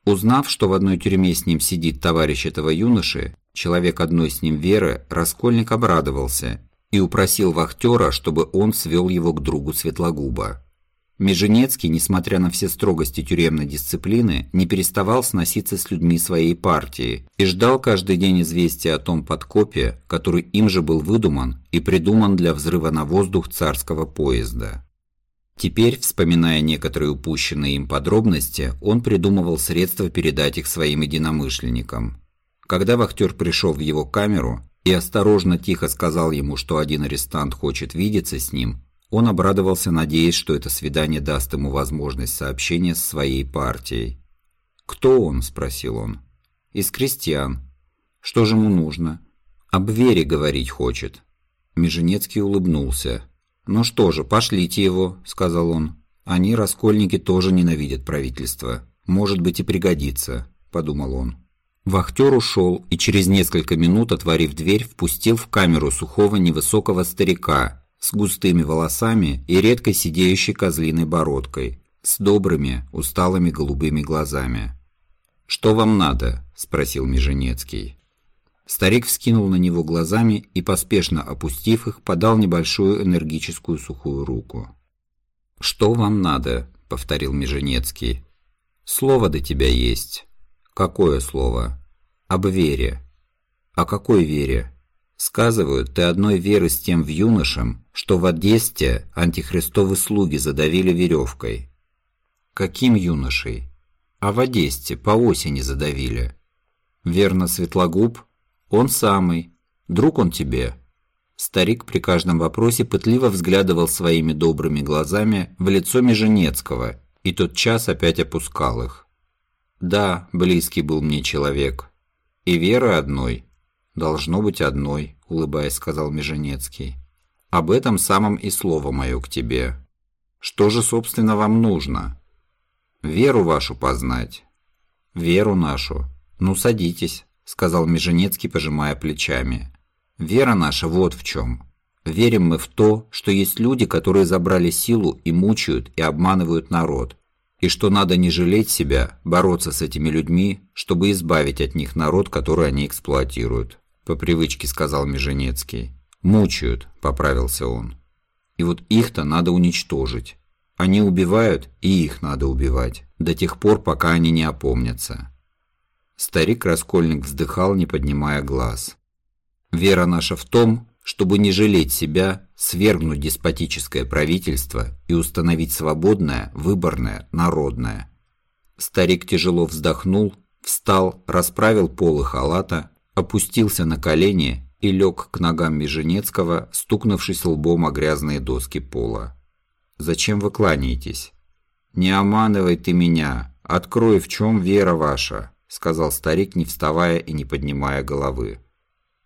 Узнав, что в одной тюрьме с ним сидит товарищ этого юноши, человек одной с ним веры, Раскольник обрадовался и упросил вахтера, чтобы он свел его к другу Светлогуба. Меженецкий, несмотря на все строгости тюремной дисциплины, не переставал сноситься с людьми своей партии и ждал каждый день известия о том подкопе, который им же был выдуман и придуман для взрыва на воздух царского поезда. Теперь, вспоминая некоторые упущенные им подробности, он придумывал средства передать их своим единомышленникам. Когда вахтер пришел в его камеру и осторожно тихо сказал ему, что один арестант хочет видеться с ним, он обрадовался, надеясь, что это свидание даст ему возможность сообщения с своей партией. «Кто он?» – спросил он. «Из крестьян. Что же ему нужно?» «Об вере говорить хочет». Меженецкий улыбнулся. «Ну что же, пошлите его», – сказал он. «Они, раскольники, тоже ненавидят правительство. Может быть и пригодится», – подумал он. Вахтер ушел и через несколько минут, отворив дверь, впустил в камеру сухого невысокого старика с густыми волосами и редко сидеющей козлиной бородкой, с добрыми, усталыми голубыми глазами. «Что вам надо?» – спросил Меженецкий. Старик вскинул на него глазами и, поспешно опустив их, подал небольшую энергическую сухую руку. «Что вам надо?» – повторил Меженецкий. «Слово до тебя есть». Какое слово? Об вере. О какой вере? Сказывают, ты одной веры с тем в юношем, что в Одессе антихристовы слуги задавили веревкой. Каким юношей? А в Одессе по осени задавили. «Верно, Светлогуб? Он самый. Друг он тебе?» Старик при каждом вопросе пытливо взглядывал своими добрыми глазами в лицо Меженецкого, и тот час опять опускал их. «Да, близкий был мне человек. И веры одной?» «Должно быть одной», — улыбаясь, сказал Меженецкий. «Об этом самом и слово мое к тебе. Что же, собственно, вам нужно?» «Веру вашу познать». «Веру нашу. Ну, садитесь», — сказал Меженецкий, пожимая плечами. Вера наша вот в чем. Верим мы в то, что есть люди, которые забрали силу и мучают и обманывают народ, и что надо не жалеть себя, бороться с этими людьми, чтобы избавить от них народ, который они эксплуатируют. По привычке сказал Меженецкий. «Мучают», – поправился он. «И вот их-то надо уничтожить. Они убивают, и их надо убивать, до тех пор, пока они не опомнятся». Старик-раскольник вздыхал, не поднимая глаз. Вера наша в том, чтобы не жалеть себя, свергнуть деспотическое правительство и установить свободное, выборное, народное. Старик тяжело вздохнул, встал, расправил полы халата, опустился на колени и лег к ногам Меженецкого, стукнувшись лбом о грязные доски пола. «Зачем вы кланяетесь?» «Не оманывай ты меня, открой, в чем вера ваша», сказал старик, не вставая и не поднимая головы.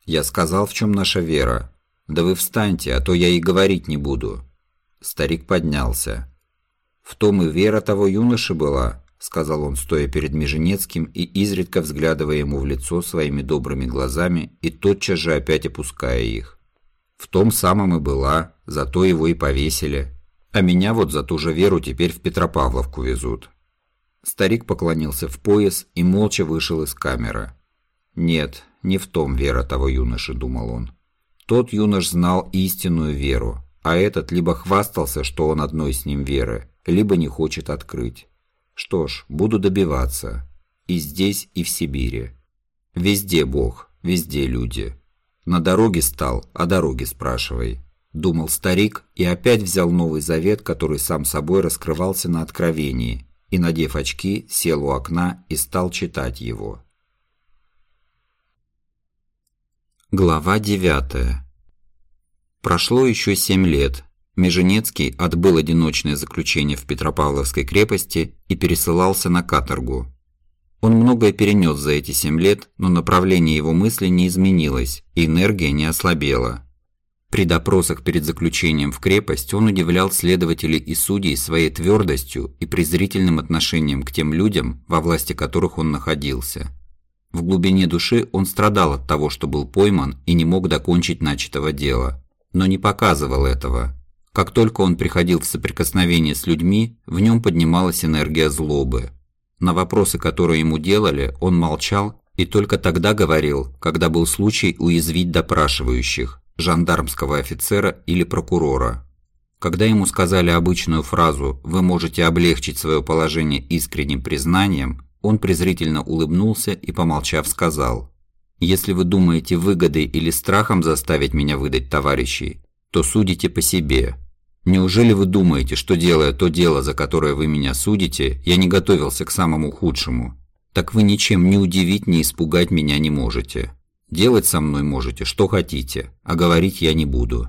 Я сказал, в чем наша вера. Да вы встаньте, а то я и говорить не буду. Старик поднялся. В том и вера того юноши была, сказал он, стоя перед Меженецким и изредка взглядывая ему в лицо своими добрыми глазами и тотчас же опять опуская их. В том самом и была, зато его и повесили. А меня вот за ту же веру теперь в Петропавловку везут. Старик поклонился в пояс и молча вышел из камеры. Нет, не в том вера того юноши, думал он. Тот юнош знал истинную веру, а этот либо хвастался, что он одной с ним веры, либо не хочет открыть. Что ж, буду добиваться. И здесь, и в Сибири. Везде Бог, везде люди. На дороге стал, о дороге спрашивай. Думал старик и опять взял Новый Завет, который сам собой раскрывался на откровении, и, надев очки, сел у окна и стал читать его. Глава 9. Прошло еще семь лет. Меженецкий отбыл одиночное заключение в Петропавловской крепости и пересылался на каторгу. Он многое перенес за эти семь лет, но направление его мысли не изменилось, и энергия не ослабела. При допросах перед заключением в крепость он удивлял следователей и судей своей твердостью и презрительным отношением к тем людям, во власти которых он находился – в глубине души он страдал от того, что был пойман и не мог докончить начатого дела, но не показывал этого. Как только он приходил в соприкосновение с людьми, в нем поднималась энергия злобы. На вопросы, которые ему делали, он молчал и только тогда говорил, когда был случай уязвить допрашивающих, жандармского офицера или прокурора. Когда ему сказали обычную фразу «вы можете облегчить свое положение искренним признанием», он презрительно улыбнулся и, помолчав, сказал, «Если вы думаете выгодой или страхом заставить меня выдать товарищей, то судите по себе. Неужели вы думаете, что делая то дело, за которое вы меня судите, я не готовился к самому худшему? Так вы ничем не удивить, не испугать меня не можете. Делать со мной можете, что хотите, а говорить я не буду».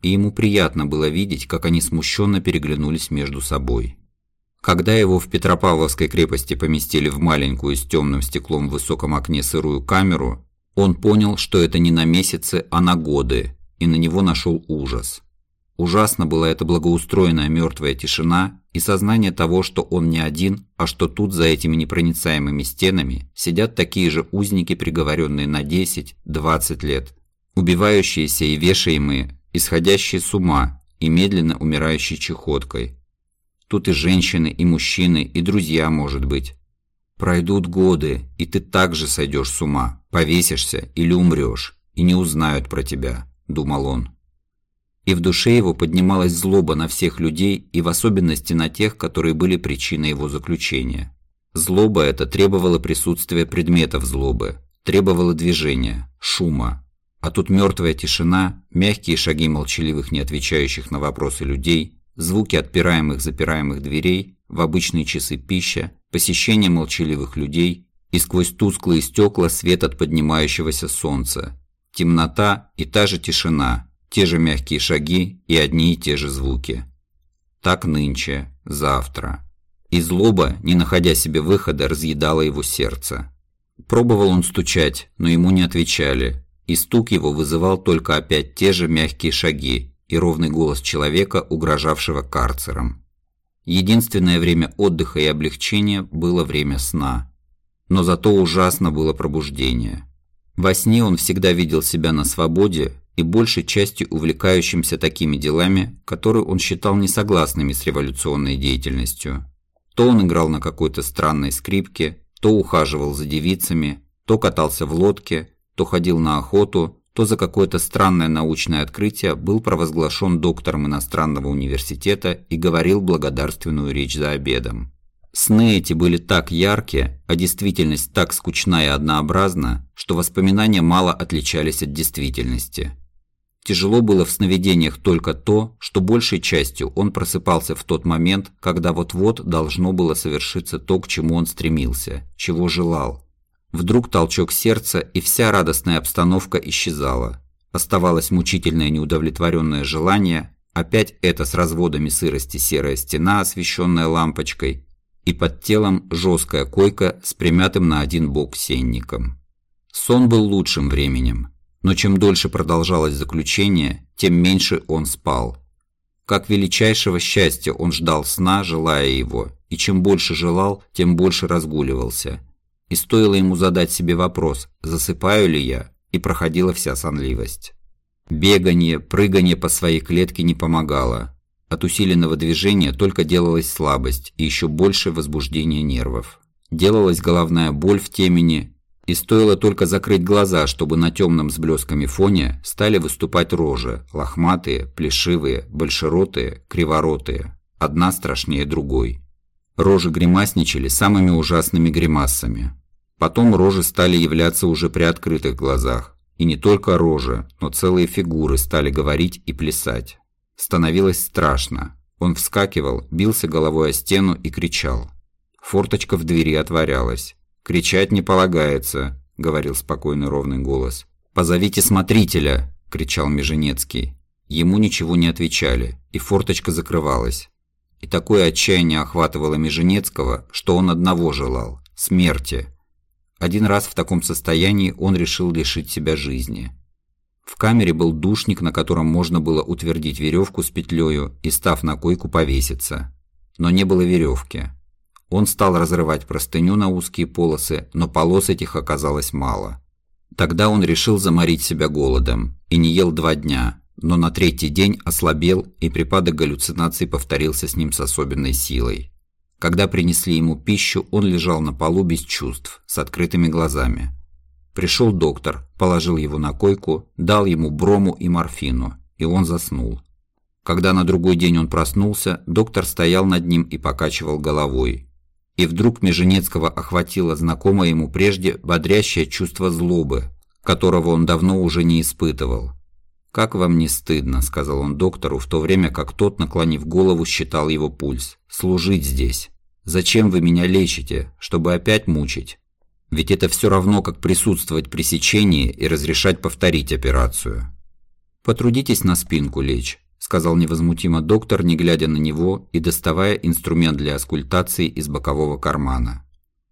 И ему приятно было видеть, как они смущенно переглянулись между собой. Когда его в Петропавловской крепости поместили в маленькую с темным стеклом в высоком окне сырую камеру, он понял, что это не на месяцы, а на годы, и на него нашел ужас. Ужасно была эта благоустроенная мертвая тишина и сознание того, что он не один, а что тут за этими непроницаемыми стенами сидят такие же узники, приговоренные на 10-20 лет, убивающиеся и вешаемые, исходящие с ума и медленно умирающие чехоткой, Тут и женщины, и мужчины, и друзья, может быть. Пройдут годы, и ты также сойдешь с ума, повесишься или умрешь, и не узнают про тебя», – думал он. И в душе его поднималась злоба на всех людей и в особенности на тех, которые были причиной его заключения. Злоба эта требовала присутствия предметов злобы, требовала движения, шума. А тут мертвая тишина, мягкие шаги молчаливых, не отвечающих на вопросы людей, звуки отпираемых-запираемых дверей, в обычные часы пища, посещение молчаливых людей и сквозь тусклые стекла свет от поднимающегося солнца. Темнота и та же тишина, те же мягкие шаги и одни и те же звуки. Так нынче, завтра. И злоба, не находя себе выхода, разъедала его сердце. Пробовал он стучать, но ему не отвечали, и стук его вызывал только опять те же мягкие шаги и ровный голос человека, угрожавшего карцером. Единственное время отдыха и облегчения было время сна. Но зато ужасно было пробуждение. Во сне он всегда видел себя на свободе и большей частью увлекающимся такими делами, которые он считал несогласными с революционной деятельностью. То он играл на какой-то странной скрипке, то ухаживал за девицами, то катался в лодке, то ходил на охоту, то за какое-то странное научное открытие был провозглашен доктором иностранного университета и говорил благодарственную речь за обедом. Сны эти были так яркие, а действительность так скучна и однообразна, что воспоминания мало отличались от действительности. Тяжело было в сновидениях только то, что большей частью он просыпался в тот момент, когда вот-вот должно было совершиться то, к чему он стремился, чего желал. Вдруг толчок сердца, и вся радостная обстановка исчезала. Оставалось мучительное неудовлетворенное желание, опять это с разводами сырости серая стена, освещенная лампочкой, и под телом жесткая койка с примятым на один бок сенником. Сон был лучшим временем. Но чем дольше продолжалось заключение, тем меньше он спал. Как величайшего счастья он ждал сна, желая его, и чем больше желал, тем больше разгуливался. И стоило ему задать себе вопрос, засыпаю ли я, и проходила вся сонливость. Бегание, прыгание по своей клетке не помогало. От усиленного движения только делалась слабость и еще больше возбуждение нервов. Делалась головная боль в темени, и стоило только закрыть глаза, чтобы на темном с блесками фоне стали выступать рожи, лохматые, плешивые, большеротые, криворотые, одна страшнее другой. Рожи гримасничали самыми ужасными гримасами. Потом рожи стали являться уже при открытых глазах. И не только рожи, но целые фигуры стали говорить и плясать. Становилось страшно. Он вскакивал, бился головой о стену и кричал. Форточка в двери отворялась. «Кричать не полагается», — говорил спокойный ровный голос. «Позовите смотрителя!» — кричал Меженецкий. Ему ничего не отвечали, и форточка закрывалась. И такое отчаяние охватывало Меженецкого, что он одного желал – смерти. Один раз в таком состоянии он решил лишить себя жизни. В камере был душник, на котором можно было утвердить веревку с петлею и, став на койку, повеситься. Но не было веревки. Он стал разрывать простыню на узкие полосы, но полос этих оказалось мало. Тогда он решил заморить себя голодом и не ел два дня, но на третий день ослабел, и припадок галлюцинаций повторился с ним с особенной силой. Когда принесли ему пищу, он лежал на полу без чувств, с открытыми глазами. Пришел доктор, положил его на койку, дал ему брому и морфину, и он заснул. Когда на другой день он проснулся, доктор стоял над ним и покачивал головой, и вдруг Меженецкого охватило знакомое ему прежде бодрящее чувство злобы, которого он давно уже не испытывал. «Как вам не стыдно», — сказал он доктору, в то время как тот, наклонив голову, считал его пульс. «Служить здесь. Зачем вы меня лечите? Чтобы опять мучить? Ведь это все равно, как присутствовать при сечении и разрешать повторить операцию. Потрудитесь на спинку лечь сказал невозмутимо доктор, не глядя на него и доставая инструмент для аскультации из бокового кармана.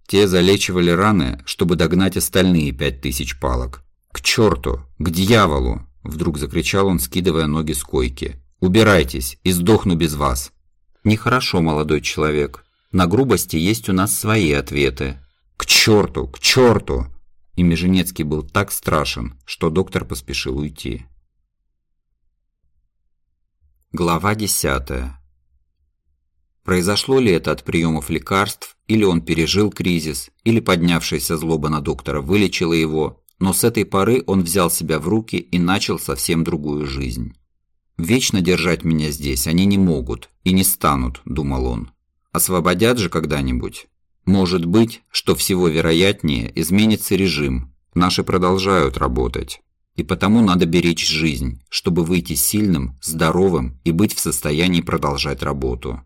Те залечивали раны, чтобы догнать остальные пять тысяч палок. «К черту! К дьяволу!» – вдруг закричал он, скидывая ноги с койки. «Убирайтесь, и сдохну без вас!» «Нехорошо, молодой человек. На грубости есть у нас свои ответы». «К черту! К черту!» И Меженецкий был так страшен, что доктор поспешил уйти. Глава 10. Произошло ли это от приемов лекарств, или он пережил кризис, или поднявшаяся злоба на доктора вылечила его, но с этой поры он взял себя в руки и начал совсем другую жизнь. «Вечно держать меня здесь они не могут и не станут», – думал он. «Освободят же когда-нибудь. Может быть, что всего вероятнее, изменится режим. Наши продолжают работать и потому надо беречь жизнь, чтобы выйти сильным, здоровым и быть в состоянии продолжать работу.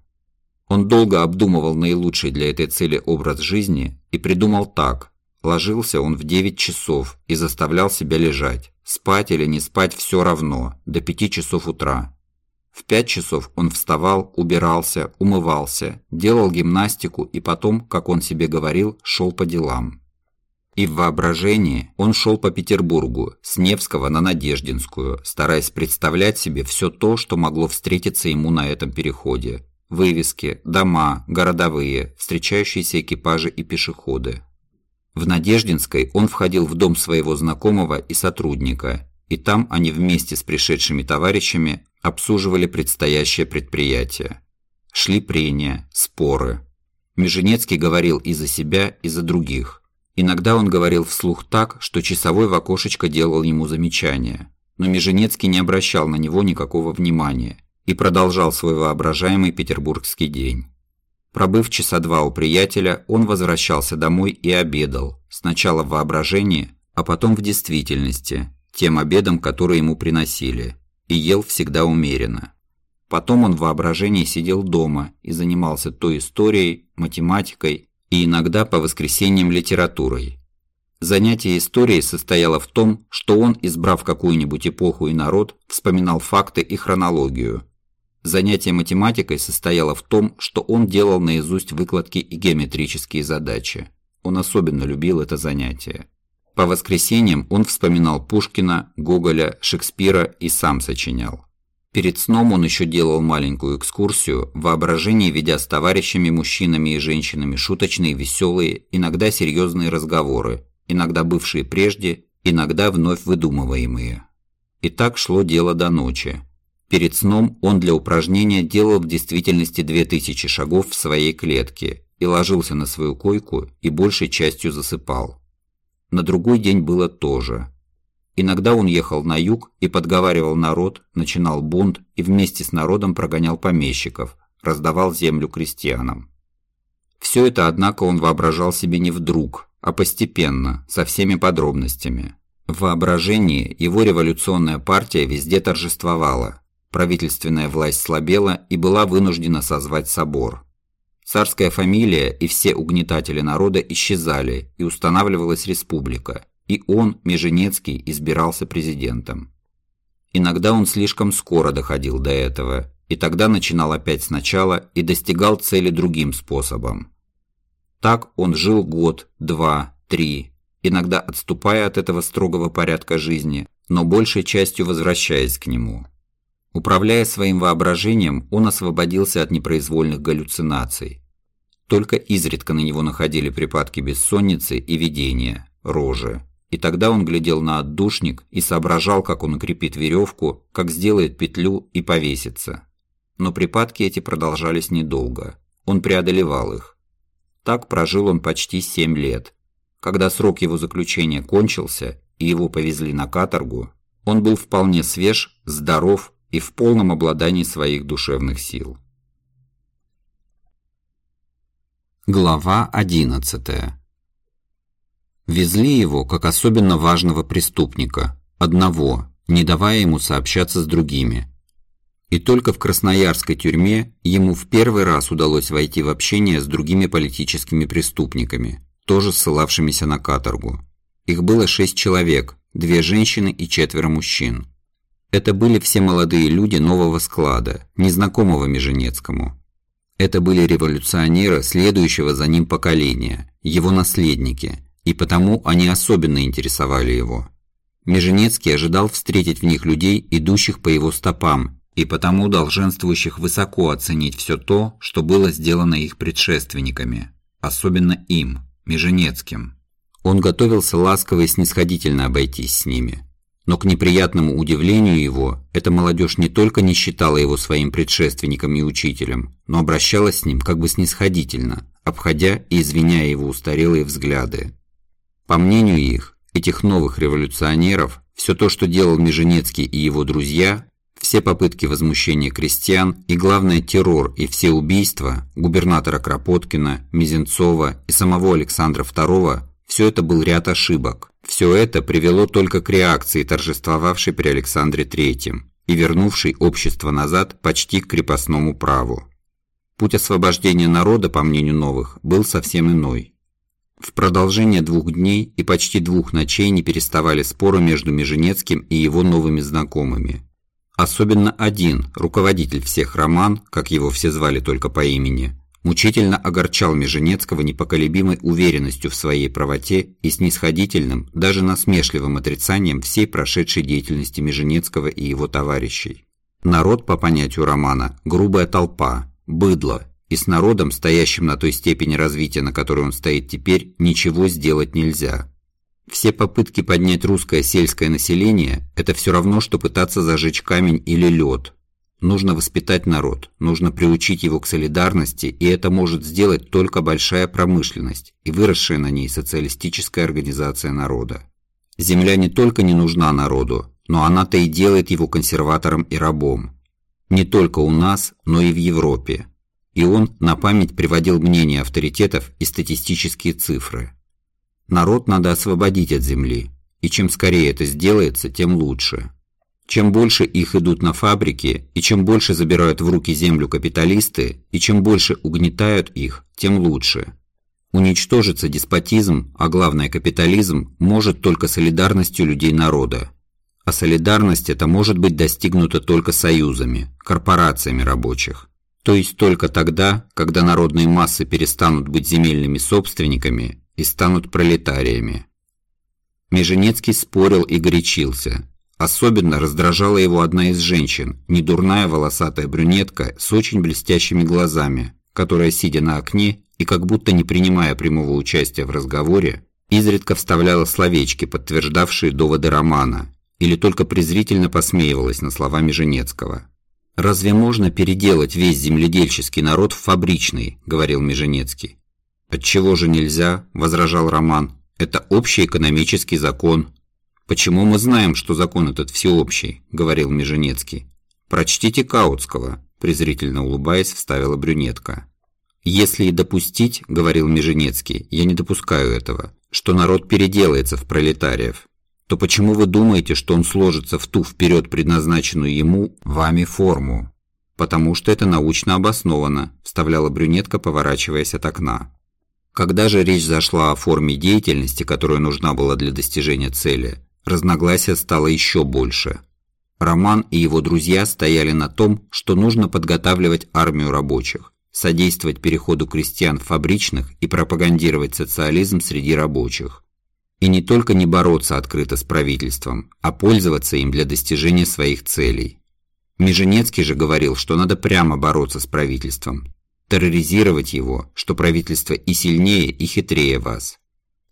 Он долго обдумывал наилучший для этой цели образ жизни и придумал так, Ложился он в 9 часов и заставлял себя лежать. Спать или не спать все равно, до 5 часов утра. В 5 часов он вставал, убирался, умывался, делал гимнастику и потом, как он себе говорил, шел по делам. И в воображении он шел по Петербургу, с Невского на Надеждинскую, стараясь представлять себе все то, что могло встретиться ему на этом переходе. Вывески, дома, городовые, встречающиеся экипажи и пешеходы. В Надеждинской он входил в дом своего знакомого и сотрудника, и там они вместе с пришедшими товарищами обсуживали предстоящее предприятие. Шли прения, споры. Меженецкий говорил и за себя, и за других. Иногда он говорил вслух так, что часовой в окошечко делал ему замечания, но Меженецкий не обращал на него никакого внимания и продолжал свой воображаемый петербургский день. Пробыв часа два у приятеля, он возвращался домой и обедал, сначала в воображении, а потом в действительности, тем обедом, который ему приносили, и ел всегда умеренно. Потом он в воображении сидел дома и занимался то историей, математикой и иногда по воскресеньям литературой. Занятие историей состояло в том, что он, избрав какую-нибудь эпоху и народ, вспоминал факты и хронологию – Занятие математикой состояло в том, что он делал наизусть выкладки и геометрические задачи. Он особенно любил это занятие. По воскресеньям он вспоминал Пушкина, Гоголя, Шекспира и сам сочинял. Перед сном он еще делал маленькую экскурсию, в воображении ведя с товарищами, мужчинами и женщинами шуточные, веселые, иногда серьезные разговоры, иногда бывшие прежде, иногда вновь выдумываемые. И так шло дело до ночи. Перед сном он для упражнения делал в действительности 2000 шагов в своей клетке и ложился на свою койку и большей частью засыпал. На другой день было то же. Иногда он ехал на юг и подговаривал народ, начинал бунт и вместе с народом прогонял помещиков, раздавал землю крестьянам. Все это, однако, он воображал себе не вдруг, а постепенно, со всеми подробностями. В воображении его революционная партия везде торжествовала, правительственная власть слабела и была вынуждена созвать собор. Царская фамилия и все угнетатели народа исчезали, и устанавливалась республика, и он, Меженецкий, избирался президентом. Иногда он слишком скоро доходил до этого, и тогда начинал опять сначала и достигал цели другим способом. Так он жил год, два, три, иногда отступая от этого строгого порядка жизни, но большей частью возвращаясь к нему. Управляя своим воображением, он освободился от непроизвольных галлюцинаций. Только изредка на него находили припадки бессонницы и видения, рожи. И тогда он глядел на отдушник и соображал, как он укрепит веревку, как сделает петлю и повесится. Но припадки эти продолжались недолго. Он преодолевал их. Так прожил он почти семь лет. Когда срок его заключения кончился и его повезли на каторгу, он был вполне свеж, здоров и в полном обладании своих душевных сил. Глава 11 Везли его как особенно важного преступника, одного, не давая ему сообщаться с другими. И только в Красноярской тюрьме ему в первый раз удалось войти в общение с другими политическими преступниками, тоже ссылавшимися на каторгу. Их было шесть человек, две женщины и четверо мужчин. Это были все молодые люди нового склада, незнакомого Меженецкому. Это были революционеры следующего за ним поколения, его наследники, и потому они особенно интересовали его. Меженецкий ожидал встретить в них людей, идущих по его стопам, и потому долженствующих высоко оценить все то, что было сделано их предшественниками, особенно им, Меженецким. Он готовился ласково и снисходительно обойтись с ними – но к неприятному удивлению его, эта молодежь не только не считала его своим предшественником и учителем, но обращалась с ним как бы снисходительно, обходя и извиняя его устарелые взгляды. По мнению их, этих новых революционеров, все то, что делал Меженецкий и его друзья, все попытки возмущения крестьян и, главное, террор и все убийства губернатора Кропоткина, Мизенцова и самого Александра II – все это был ряд ошибок, все это привело только к реакции, торжествовавшей при Александре III и вернувшей общество назад почти к крепостному праву. Путь освобождения народа, по мнению новых, был совсем иной. В продолжение двух дней и почти двух ночей не переставали споры между Меженецким и его новыми знакомыми. Особенно один, руководитель всех Роман, как его все звали только по имени, мучительно огорчал Меженецкого непоколебимой уверенностью в своей правоте и снисходительным, даже насмешливым отрицанием всей прошедшей деятельности Меженецкого и его товарищей. Народ, по понятию Романа, грубая толпа, быдло, и с народом, стоящим на той степени развития, на которой он стоит теперь, ничего сделать нельзя. Все попытки поднять русское сельское население – это все равно, что пытаться зажечь камень или лед. Нужно воспитать народ, нужно приучить его к солидарности, и это может сделать только большая промышленность и выросшая на ней социалистическая организация народа. Земля не только не нужна народу, но она-то и делает его консерватором и рабом. Не только у нас, но и в Европе и он на память приводил мнения авторитетов и статистические цифры. Народ надо освободить от земли, и чем скорее это сделается, тем лучше. Чем больше их идут на фабрики, и чем больше забирают в руки землю капиталисты, и чем больше угнетают их, тем лучше. Уничтожится деспотизм, а главное капитализм, может только солидарностью людей народа. А солидарность это может быть достигнута только союзами, корпорациями рабочих. То есть только тогда, когда народные массы перестанут быть земельными собственниками и станут пролетариями. Меженецкий спорил и горячился. Особенно раздражала его одна из женщин, недурная волосатая брюнетка с очень блестящими глазами, которая, сидя на окне и как будто не принимая прямого участия в разговоре, изредка вставляла словечки, подтверждавшие доводы романа, или только презрительно посмеивалась на слова Меженецкого. «Разве можно переделать весь земледельческий народ в фабричный?» – говорил Меженецкий. «Отчего же нельзя?» – возражал Роман. «Это общий экономический закон». «Почему мы знаем, что закон этот всеобщий?» – говорил Меженецкий. «Прочтите Каутского», – презрительно улыбаясь, вставила брюнетка. «Если и допустить, – говорил Меженецкий, – я не допускаю этого, что народ переделается в пролетариев то почему вы думаете, что он сложится в ту вперед предназначенную ему вами форму? Потому что это научно обосновано, вставляла брюнетка, поворачиваясь от окна. Когда же речь зашла о форме деятельности, которая нужна была для достижения цели, разногласия стало еще больше. Роман и его друзья стояли на том, что нужно подготавливать армию рабочих, содействовать переходу крестьян в фабричных и пропагандировать социализм среди рабочих. И не только не бороться открыто с правительством, а пользоваться им для достижения своих целей. Меженецкий же говорил, что надо прямо бороться с правительством, терроризировать его, что правительство и сильнее, и хитрее вас.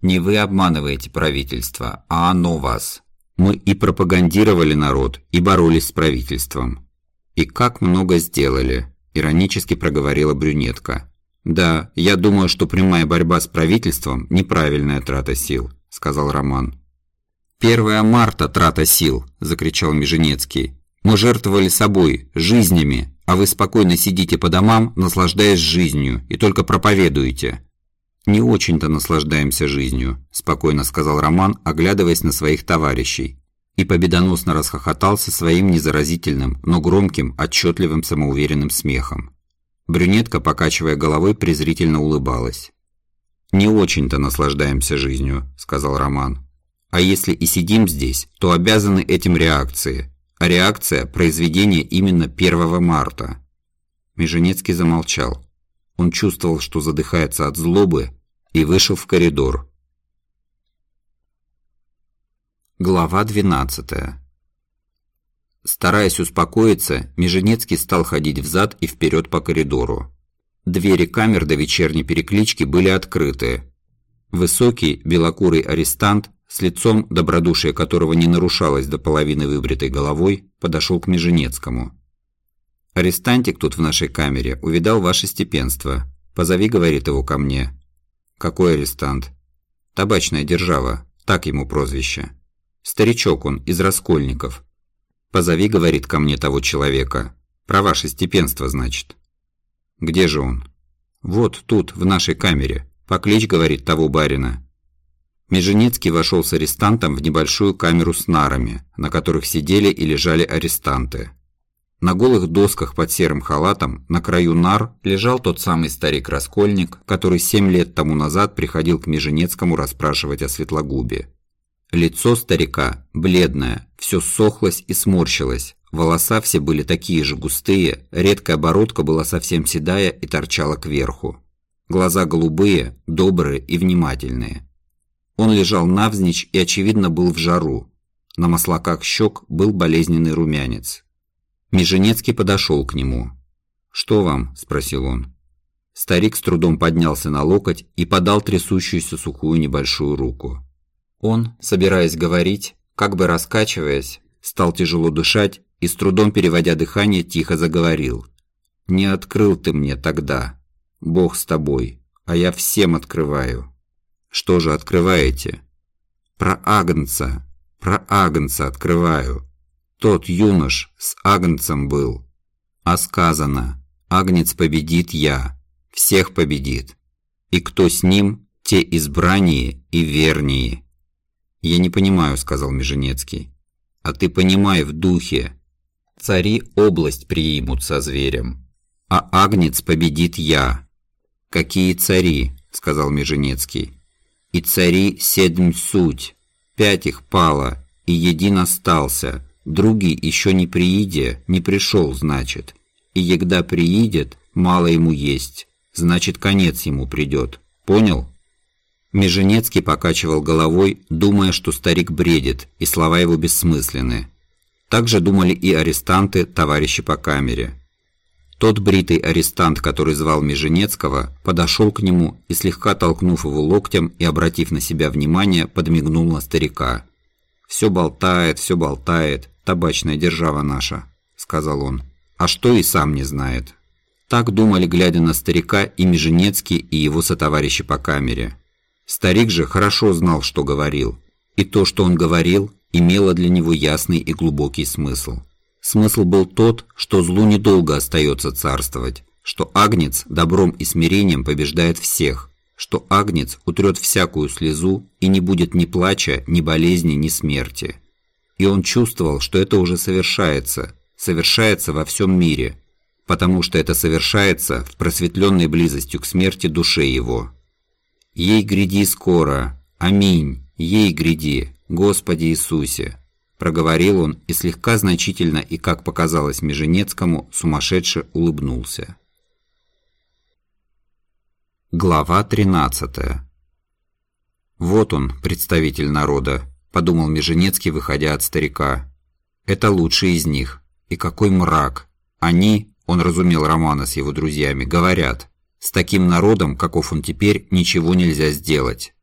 Не вы обманываете правительство, а оно вас. Мы и пропагандировали народ, и боролись с правительством. И как много сделали, иронически проговорила брюнетка. Да, я думаю, что прямая борьба с правительством – неправильная трата сил. – сказал Роман. «Первое марта трата сил!» – закричал Меженецкий. «Мы жертвовали собой, жизнями, а вы спокойно сидите по домам, наслаждаясь жизнью, и только проповедуете». «Не очень-то наслаждаемся жизнью», – спокойно сказал Роман, оглядываясь на своих товарищей. И победоносно расхохотался своим незаразительным, но громким, отчетливым самоуверенным смехом. Брюнетка, покачивая головой, презрительно улыбалась. «Не очень-то наслаждаемся жизнью», – сказал Роман. «А если и сидим здесь, то обязаны этим реакции. А реакция – произведение именно 1 марта». Меженецкий замолчал. Он чувствовал, что задыхается от злобы, и вышел в коридор. Глава 12 Стараясь успокоиться, Меженецкий стал ходить взад и вперед по коридору. Двери камер до вечерней переклички были открыты. Высокий, белокурый арестант, с лицом, добродушие которого не нарушалось до половины выбритой головой, подошел к Меженецкому. «Арестантик тут в нашей камере увидал ваше степенство. Позови, — говорит его, — ко мне». «Какой арестант?» «Табачная держава, так ему прозвище. Старичок он, из Раскольников. Позови, — говорит, — ко мне того человека. Про ваше степенство, значит». «Где же он?» «Вот тут, в нашей камере. Поклич, говорит, того барина». Меженецкий вошел с арестантом в небольшую камеру с нарами, на которых сидели и лежали арестанты. На голых досках под серым халатом на краю нар лежал тот самый старик-раскольник, который семь лет тому назад приходил к Меженецкому расспрашивать о Светлогубе. Лицо старика, бледное, все сохлось и сморщилось, волоса все были такие же густые, редкая бородка была совсем седая и торчала кверху. Глаза голубые, добрые и внимательные. Он лежал навзничь и, очевидно, был в жару. На маслаках щек был болезненный румянец. Меженецкий подошел к нему. «Что вам?» – спросил он. Старик с трудом поднялся на локоть и подал трясущуюся сухую небольшую руку. Он, собираясь говорить, как бы раскачиваясь, стал тяжело дышать и с трудом переводя дыхание тихо заговорил. «Не открыл ты мне тогда. Бог с тобой, а я всем открываю». «Что же открываете?» «Про Агнца, про Агнца открываю. Тот юнош с Агнцем был. А сказано, Агнец победит я, всех победит. И кто с ним, те избраннее и вернее. «Я не понимаю», — сказал Меженецкий. «А ты понимай в духе. Цари область приимут со зверем, а Агнец победит я». «Какие цари?» — сказал Меженецкий. «И цари седм суть, пять их пало, и един остался, Другий еще не прииде, не пришел, значит. И егда приидет, мало ему есть, значит, конец ему придет. Понял?» Меженецкий покачивал головой, думая, что старик бредит, и слова его бессмысленны. Так же думали и арестанты, товарищи по камере. Тот бритый арестант, который звал Меженецкого, подошел к нему и, слегка толкнув его локтем и обратив на себя внимание, подмигнул на старика. «Все болтает, все болтает табачная держава наша», – сказал он. «А что и сам не знает». Так думали, глядя на старика, и Меженецкий, и его сотоварищи по камере. Старик же хорошо знал, что говорил. И то, что он говорил, имело для него ясный и глубокий смысл. Смысл был тот, что злу недолго остается царствовать, что Агнец добром и смирением побеждает всех, что Агнец утрет всякую слезу и не будет ни плача, ни болезни, ни смерти и он чувствовал, что это уже совершается, совершается во всем мире, потому что это совершается в просветленной близостью к смерти душе его. «Ей гряди скоро! Аминь! Ей гряди! Господи Иисусе!» Проговорил он и слегка значительно и, как показалось Меженецкому, сумасшедше улыбнулся. Глава 13 Вот он, представитель народа, – подумал Меженецкий, выходя от старика. «Это лучший из них. И какой мрак! Они, он разумел Романа с его друзьями, говорят, с таким народом, каков он теперь, ничего нельзя сделать».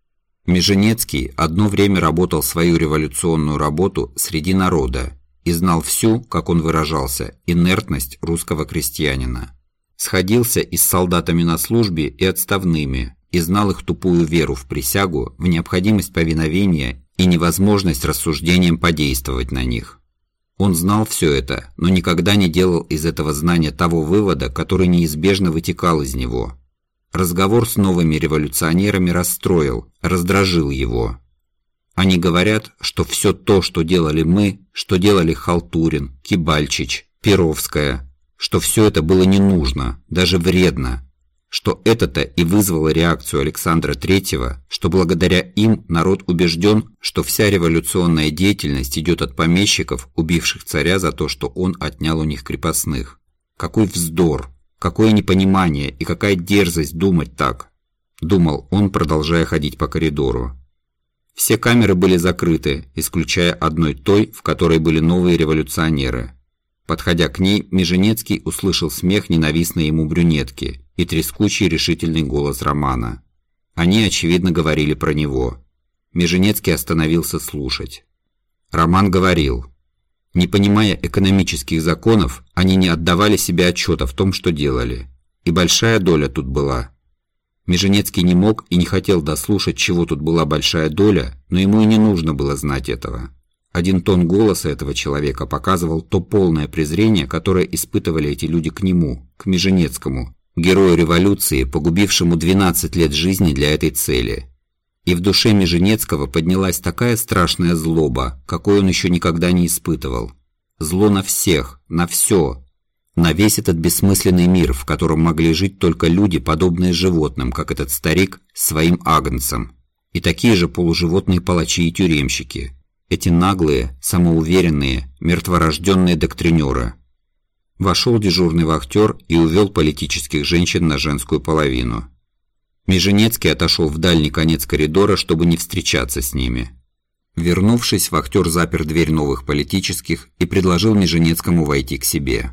Меженецкий одно время работал свою революционную работу среди народа и знал всю, как он выражался, инертность русского крестьянина. Сходился и с солдатами на службе, и отставными, и знал их тупую веру в присягу, в необходимость повиновения и невозможность рассуждением подействовать на них. Он знал все это, но никогда не делал из этого знания того вывода, который неизбежно вытекал из него. Разговор с новыми революционерами расстроил, раздражил его. Они говорят, что все то, что делали мы, что делали Халтурин, Кибальчич, Перовская, что все это было не нужно, даже вредно, что это-то и вызвало реакцию Александра III, что благодаря им народ убежден, что вся революционная деятельность идет от помещиков, убивших царя за то, что он отнял у них крепостных. Какой вздор, какое непонимание и какая дерзость думать так, думал он, продолжая ходить по коридору. Все камеры были закрыты, исключая одной той, в которой были новые революционеры. Подходя к ней, Меженецкий услышал смех ненавистной ему брюнетки и трескучий решительный голос Романа. Они, очевидно, говорили про него. Меженецкий остановился слушать. Роман говорил. Не понимая экономических законов, они не отдавали себе отчета в том, что делали. И большая доля тут была. Меженецкий не мог и не хотел дослушать, чего тут была большая доля, но ему и не нужно было знать этого. Один тон голоса этого человека показывал то полное презрение, которое испытывали эти люди к нему, к Меженецкому, герою революции, погубившему 12 лет жизни для этой цели. И в душе Меженецкого поднялась такая страшная злоба, какой он еще никогда не испытывал. Зло на всех, на все, на весь этот бессмысленный мир, в котором могли жить только люди, подобные животным, как этот старик, своим агнцем, и такие же полуживотные палачи и тюремщики, эти наглые, самоуверенные, мертворожденные доктринеры. Вошел дежурный вахтер и увел политических женщин на женскую половину. Меженецкий отошел в дальний конец коридора, чтобы не встречаться с ними. Вернувшись, вахтер запер дверь новых политических и предложил Меженецкому войти к себе.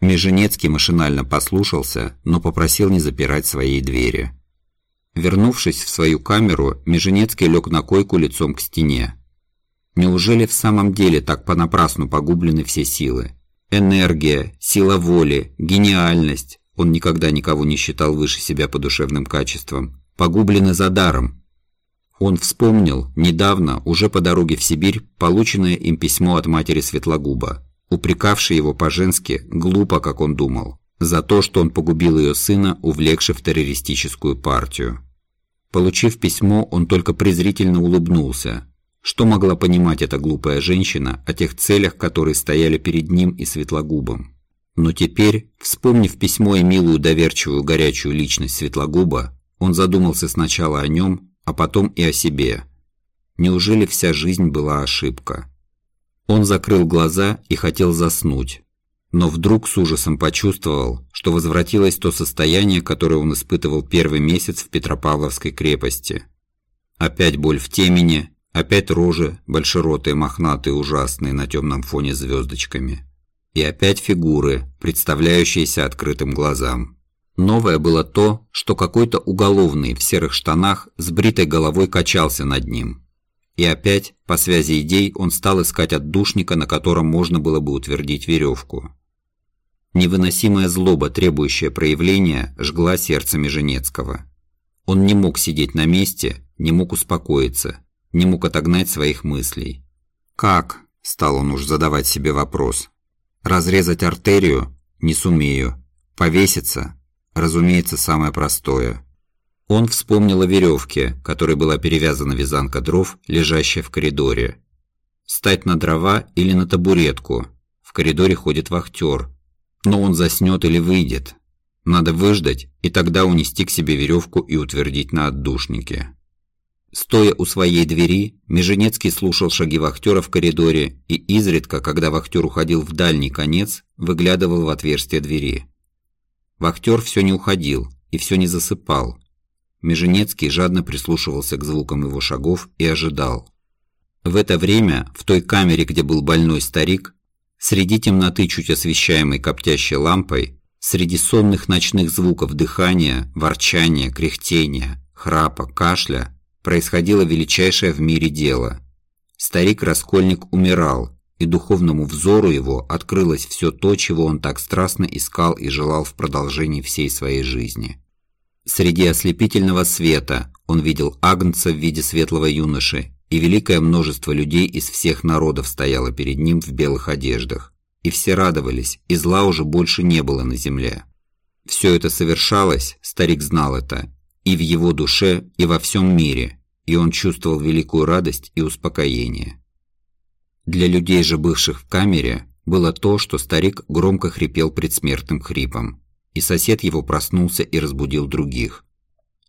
Меженецкий машинально послушался, но попросил не запирать своей двери. Вернувшись в свою камеру, Меженецкий лег на койку лицом к стене. Неужели в самом деле так понапрасну погублены все силы? Энергия, сила воли, гениальность, он никогда никого не считал выше себя по душевным качествам, погублены за даром. Он вспомнил, недавно, уже по дороге в Сибирь, полученное им письмо от матери Светлогуба, упрекавшей его по-женски, глупо, как он думал, за то, что он погубил ее сына, увлекши в террористическую партию. Получив письмо, он только презрительно улыбнулся. Что могла понимать эта глупая женщина о тех целях, которые стояли перед ним и Светлогубом? Но теперь, вспомнив письмо и милую доверчивую горячую личность Светлогуба, он задумался сначала о нем, а потом и о себе. Неужели вся жизнь была ошибка? Он закрыл глаза и хотел заснуть, но вдруг с ужасом почувствовал, что возвратилось то состояние, которое он испытывал первый месяц в Петропавловской крепости. Опять боль в темени, опять рожи, большеротые, мохнатые, ужасные на темном фоне звездочками – и опять фигуры, представляющиеся открытым глазам. Новое было то, что какой-то уголовный в серых штанах с бритой головой качался над ним. И опять, по связи идей, он стал искать отдушника, на котором можно было бы утвердить веревку. Невыносимая злоба, требующая проявления, жгла сердце Меженецкого. Он не мог сидеть на месте, не мог успокоиться, не мог отогнать своих мыслей. «Как?» – стал он уж задавать себе вопрос. Разрезать артерию не сумею. Повеситься, разумеется, самое простое. Он вспомнил о веревке, которой была перевязана вязанка дров, лежащая в коридоре. Стать на дрова или на табуретку. В коридоре ходит вахтер. Но он заснет или выйдет. Надо выждать и тогда унести к себе веревку и утвердить на отдушнике. Стоя у своей двери, Меженецкий слушал шаги вахтера в коридоре и изредка, когда вахтер уходил в дальний конец, выглядывал в отверстие двери. Вахтер все не уходил и все не засыпал. Меженецкий жадно прислушивался к звукам его шагов и ожидал. В это время, в той камере, где был больной старик, среди темноты, чуть освещаемой коптящей лампой, среди сонных ночных звуков дыхания, ворчания, кряхтения, храпа, кашля – происходило величайшее в мире дело. Старик-раскольник умирал, и духовному взору его открылось все то, чего он так страстно искал и желал в продолжении всей своей жизни. Среди ослепительного света он видел Агнца в виде светлого юноши, и великое множество людей из всех народов стояло перед ним в белых одеждах. И все радовались, и зла уже больше не было на земле. Все это совершалось, старик знал это, и в его душе, и во всем мире, и он чувствовал великую радость и успокоение. Для людей же бывших в камере было то, что старик громко хрипел предсмертным хрипом, и сосед его проснулся и разбудил других.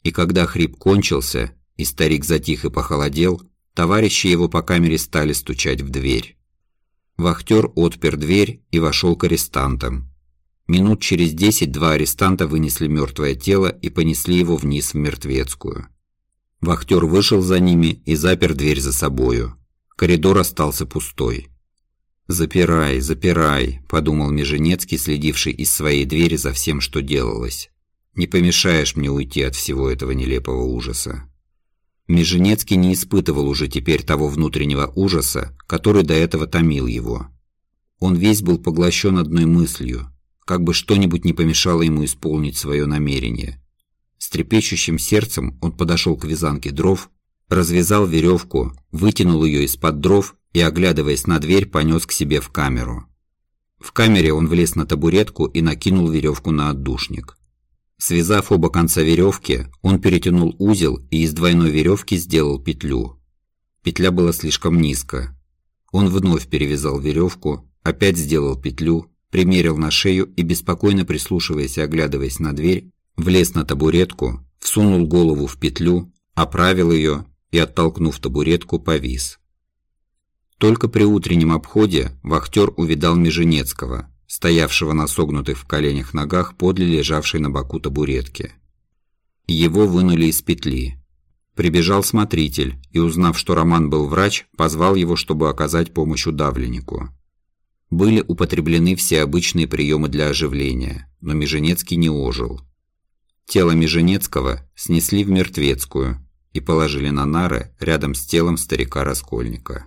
И когда хрип кончился, и старик затих и похолодел, товарищи его по камере стали стучать в дверь. Вахтер отпер дверь и вошел к арестантам, Минут через десять два арестанта вынесли мертвое тело и понесли его вниз в мертвецкую. Вахтер вышел за ними и запер дверь за собою. Коридор остался пустой. «Запирай, запирай», – подумал Меженецкий, следивший из своей двери за всем, что делалось. «Не помешаешь мне уйти от всего этого нелепого ужаса». Меженецкий не испытывал уже теперь того внутреннего ужаса, который до этого томил его. Он весь был поглощен одной мыслью как бы что-нибудь не помешало ему исполнить свое намерение. С трепещущим сердцем он подошел к вязанке дров, развязал веревку, вытянул ее из-под дров и, оглядываясь на дверь, понес к себе в камеру. В камере он влез на табуретку и накинул веревку на отдушник. Связав оба конца веревки, он перетянул узел и из двойной веревки сделал петлю. Петля была слишком низко. Он вновь перевязал веревку, опять сделал петлю, примерил на шею и, беспокойно прислушиваясь и оглядываясь на дверь, влез на табуретку, всунул голову в петлю, оправил ее и, оттолкнув табуретку, повис. Только при утреннем обходе вахтер увидал Меженецкого, стоявшего на согнутых в коленях ногах подле лежавшей на боку табуретки. Его вынули из петли. Прибежал смотритель и, узнав, что Роман был врач, позвал его, чтобы оказать помощь удавленнику. Были употреблены все обычные приемы для оживления, но Меженецкий не ожил. Тело Меженецкого снесли в мертвецкую и положили на нары рядом с телом старика Раскольника.